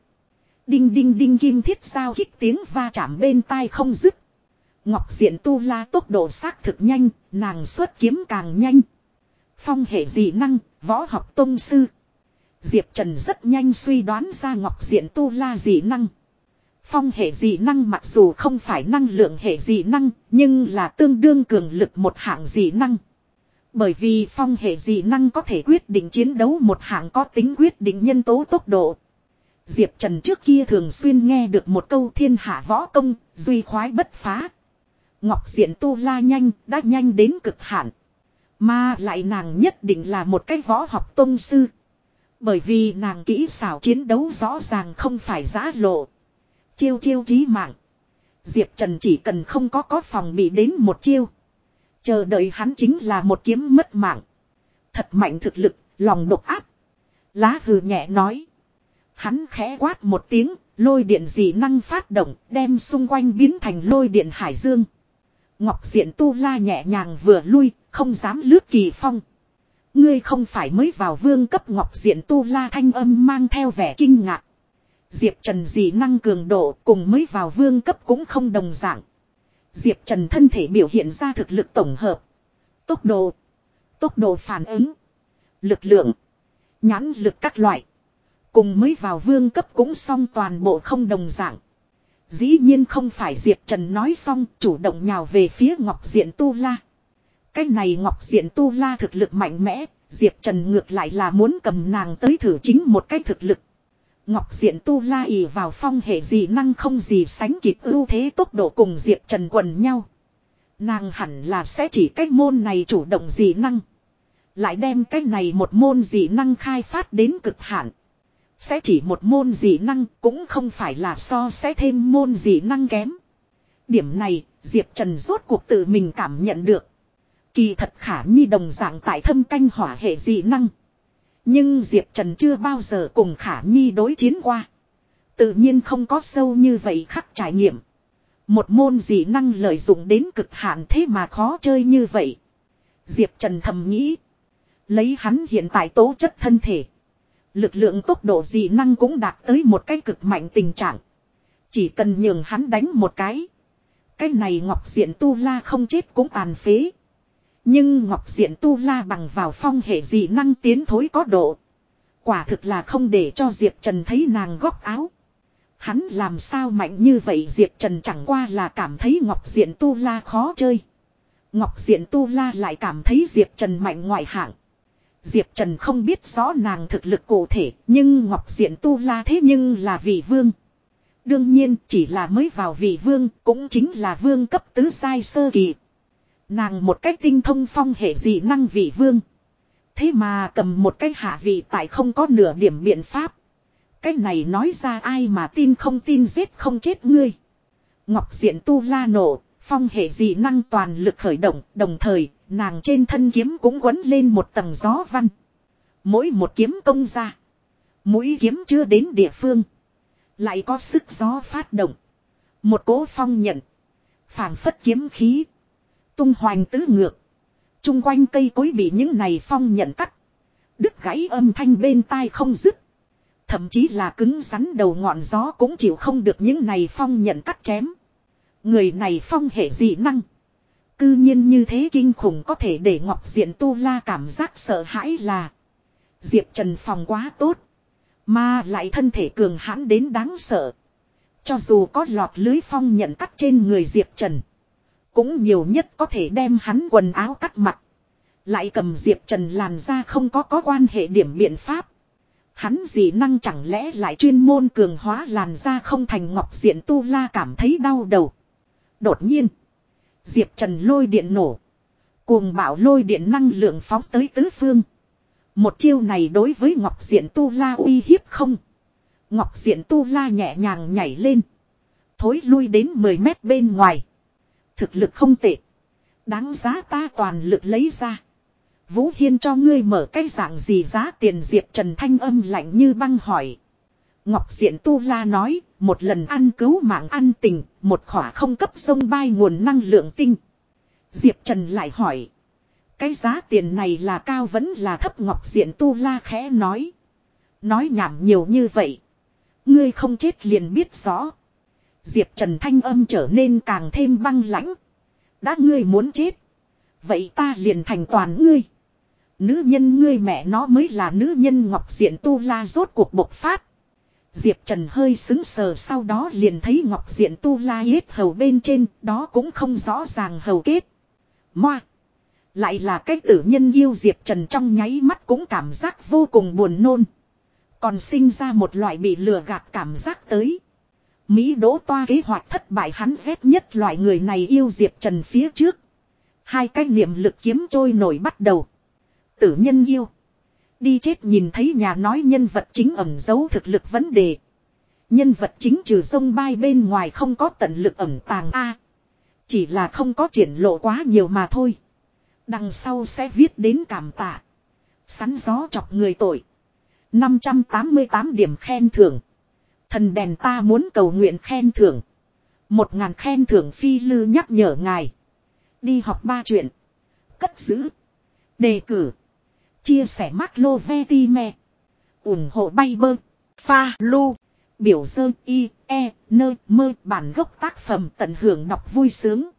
Đinh đinh đinh kim thiết sao kích tiếng va chạm bên tai không dứt. Ngọc Diện Tu La tốc độ xác thực nhanh, nàng xuất kiếm càng nhanh. Phong hệ dị năng, võ học tông sư. Diệp Trần rất nhanh suy đoán ra Ngọc Diện Tu La dị năng. Phong hệ dị năng mặc dù không phải năng lượng hệ dị năng, nhưng là tương đương cường lực một hạng dị năng. Bởi vì phong hệ dị năng có thể quyết định chiến đấu một hạng có tính quyết định nhân tố tốc độ. Diệp Trần trước kia thường xuyên nghe được một câu thiên hạ võ công, duy khoái bất phá. Ngọc Diện Tu La nhanh, đã nhanh đến cực hạn. Mà lại nàng nhất định là một cái võ học tông sư. Bởi vì nàng kỹ xảo chiến đấu rõ ràng không phải giã lộ. Chiêu chiêu chí mạng. Diệp Trần chỉ cần không có có phòng bị đến một chiêu. Chờ đợi hắn chính là một kiếm mất mạng. Thật mạnh thực lực, lòng độc áp. Lá hừ nhẹ nói. Hắn khẽ quát một tiếng, lôi điện dị năng phát động, đem xung quanh biến thành lôi điện hải dương. Ngọc diện tu la nhẹ nhàng vừa lui, không dám lướt kỳ phong. Ngươi không phải mới vào vương cấp ngọc diện tu la thanh âm mang theo vẻ kinh ngạc. Diệp Trần dị năng cường độ cùng mới vào vương cấp cũng không đồng dạng. Diệp Trần thân thể biểu hiện ra thực lực tổng hợp. Tốc độ. Tốc độ phản ứng. Lực lượng. Nhãn lực các loại. Cùng mới vào vương cấp cũng xong toàn bộ không đồng dạng. Dĩ nhiên không phải Diệp Trần nói xong chủ động nhào về phía Ngọc Diện Tu La. Cái này Ngọc Diện Tu La thực lực mạnh mẽ, Diệp Trần ngược lại là muốn cầm nàng tới thử chính một cái thực lực. Ngọc Diện Tu La ỉ vào phong hệ dị năng không gì sánh kịp ưu thế tốc độ cùng Diệp Trần quần nhau. Nàng hẳn là sẽ chỉ cái môn này chủ động dị năng. Lại đem cái này một môn dị năng khai phát đến cực hạn. Sẽ chỉ một môn dị năng cũng không phải là so sẽ thêm môn dị năng kém. Điểm này, Diệp Trần rốt cuộc tự mình cảm nhận được. Kỳ thật khả nhi đồng dạng tại thâm canh hỏa hệ dị năng. Nhưng Diệp Trần chưa bao giờ cùng khả nhi đối chiến qua. Tự nhiên không có sâu như vậy khắc trải nghiệm. Một môn dị năng lợi dụng đến cực hạn thế mà khó chơi như vậy. Diệp Trần thầm nghĩ. Lấy hắn hiện tại tố chất thân thể. Lực lượng tốc độ dị năng cũng đạt tới một cái cực mạnh tình trạng. Chỉ cần nhường hắn đánh một cái. Cái này ngọc diện tu la không chết cũng tàn phế. Nhưng ngọc diện tu la bằng vào phong hệ dị năng tiến thối có độ. Quả thực là không để cho Diệp Trần thấy nàng góc áo. Hắn làm sao mạnh như vậy Diệp Trần chẳng qua là cảm thấy ngọc diện tu la khó chơi. Ngọc diện tu la lại cảm thấy Diệp Trần mạnh ngoại hạng. Diệp Trần không biết rõ nàng thực lực cụ thể, nhưng Ngọc Diện Tu La thế nhưng là vị vương. Đương nhiên chỉ là mới vào vị vương cũng chính là vương cấp tứ sai sơ kỳ. Nàng một cách tinh thông phong hệ dị năng vị vương. Thế mà cầm một cái hạ vị tại không có nửa điểm biện pháp. Cái này nói ra ai mà tin không tin giết không chết ngươi. Ngọc diện tu la nổ, phong hệ dị năng toàn lực khởi động, đồng thời, nàng trên thân kiếm cũng quấn lên một tầng gió văn. Mỗi một kiếm công ra. Mũi kiếm chưa đến địa phương. Lại có sức gió phát động. Một cố phong nhận. phảng phất kiếm khí. Tung hoành tứ ngược. Trung quanh cây cối bị những này phong nhận cắt. Đứt gãy âm thanh bên tai không dứt. Thậm chí là cứng rắn đầu ngọn gió cũng chịu không được những này phong nhận cắt chém. Người này phong hệ dị năng. Cư nhiên như thế kinh khủng có thể để Ngọc Diện Tu La cảm giác sợ hãi là. Diệp Trần phòng quá tốt. Mà lại thân thể cường hãn đến đáng sợ. Cho dù có lọt lưới phong nhận cắt trên người Diệp Trần. Cũng nhiều nhất có thể đem hắn quần áo cắt mặt. Lại cầm Diệp Trần làn ra không có có quan hệ điểm biện pháp. Hắn gì năng chẳng lẽ lại chuyên môn cường hóa làn da không thành ngọc diện tu la cảm thấy đau đầu. Đột nhiên. Diệp Trần lôi điện nổ. Cuồng bạo lôi điện năng lượng phóng tới tứ phương. Một chiêu này đối với Ngọc Diện Tu La uy hiếp không. Ngọc Diện Tu La nhẹ nhàng nhảy lên. Thối lui đến 10 mét bên ngoài. Thực lực không tệ. Đáng giá ta toàn lực lấy ra. Vũ Hiên cho ngươi mở cái dạng gì giá tiền Diệp Trần Thanh âm lạnh như băng hỏi. Ngọc Diện Tu La nói, một lần ăn cứu mạng ăn tình, một khỏa không cấp sông bay nguồn năng lượng tinh. Diệp Trần lại hỏi. Cái giá tiền này là cao vẫn là thấp Ngọc Diện Tu La khẽ nói. Nói nhảm nhiều như vậy. Ngươi không chết liền biết rõ. Diệp Trần thanh âm trở nên càng thêm băng lãnh. Đã ngươi muốn chết. Vậy ta liền thành toàn ngươi. Nữ nhân ngươi mẹ nó mới là nữ nhân Ngọc Diện Tu La rốt cuộc bộc phát. Diệp Trần hơi xứng sờ sau đó liền thấy Ngọc Diện Tu La yết hầu bên trên, đó cũng không rõ ràng hầu kết. Moa! Lại là cái tử nhân yêu Diệp Trần trong nháy mắt cũng cảm giác vô cùng buồn nôn. Còn sinh ra một loại bị lừa gạt cảm giác tới. Mỹ đỗ toa kế hoạch thất bại hắn ghét nhất loại người này yêu Diệp Trần phía trước. Hai cái niệm lực kiếm trôi nổi bắt đầu. Tử nhân yêu. Đi chết nhìn thấy nhà nói nhân vật chính ẩm giấu thực lực vấn đề. Nhân vật chính trừ sông bay bên ngoài không có tận lực ẩm tàng A. Chỉ là không có triển lộ quá nhiều mà thôi. Đằng sau sẽ viết đến cảm tạ. Sắn gió chọc người tội. 588 điểm khen thưởng. Thần đèn ta muốn cầu nguyện khen thưởng. Một ngàn khen thưởng phi lư nhắc nhở ngài. Đi học ba chuyện. Cất giữ. Đề cử. Chia sẻ mác lô ve ti ủng hộ bay bơ. Pha lu. Biểu dơ y e nơ, mơ, bản gốc tác phẩm tận hưởng đọc vui sướng.